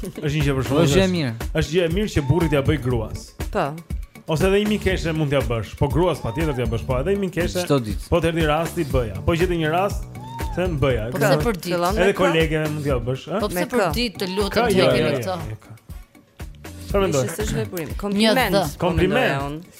Është një gjë për shkak. Është gjë e mirë. Është gjë e mirë që burri t'ja bëj gruas. Po. Ose edhe një mikeshe mund t'ja bësh. Po gruas patjetër t'ja bësh, po edhe një mikeshe. Çdo ditë. Po të erdhi rasti bëja. Po gjete një rast të bëja. Po pse për ditë? Edhe kolegeve mund t'ja bësh, ëh? Po pse për ditë të lutem ti këto? Çfarë mendon? Është veprim. Kompliment. Kompliment.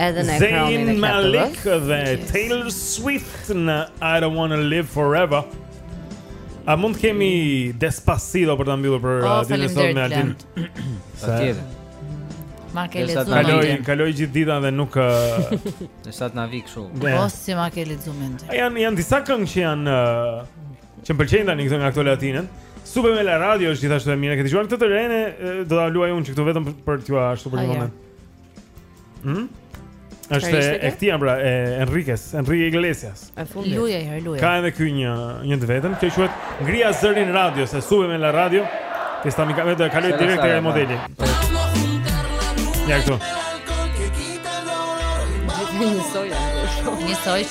Edhe Zayn Malik dhe Taylor Swift në I Don't Wanna Live Forever. A mund të kemi Despacito për ta mbyllur për oh, ditën e sotme Altin? Patjetër. Ma ke lexuar. Kaloj, kaloj gjithë ditën dhe nuk di sa të na vijë kështu. Po si ma ke lexuar mendjen. A janë janë disa këngë që janë që më pëlqejnë tani këto nga këto latinet. Súbeme la radio është gjithashtu e mirë. Këtë dëgjojeni këtë të renë, do ta luaj unë që këtu vetëm për t'ju ashtu për një moment. Hm? Është e këtij pra e Enriques, Enrique Iglesias. E fundit. Luaje një herë, luaje. Ka edhe ky një një të vetëm, kjo quhet Ngrija zërin radios, Súbeme la radio. Ti sta mikave do e kaloj direkt te modeli. Ja këtu. Njësoj, njësoj.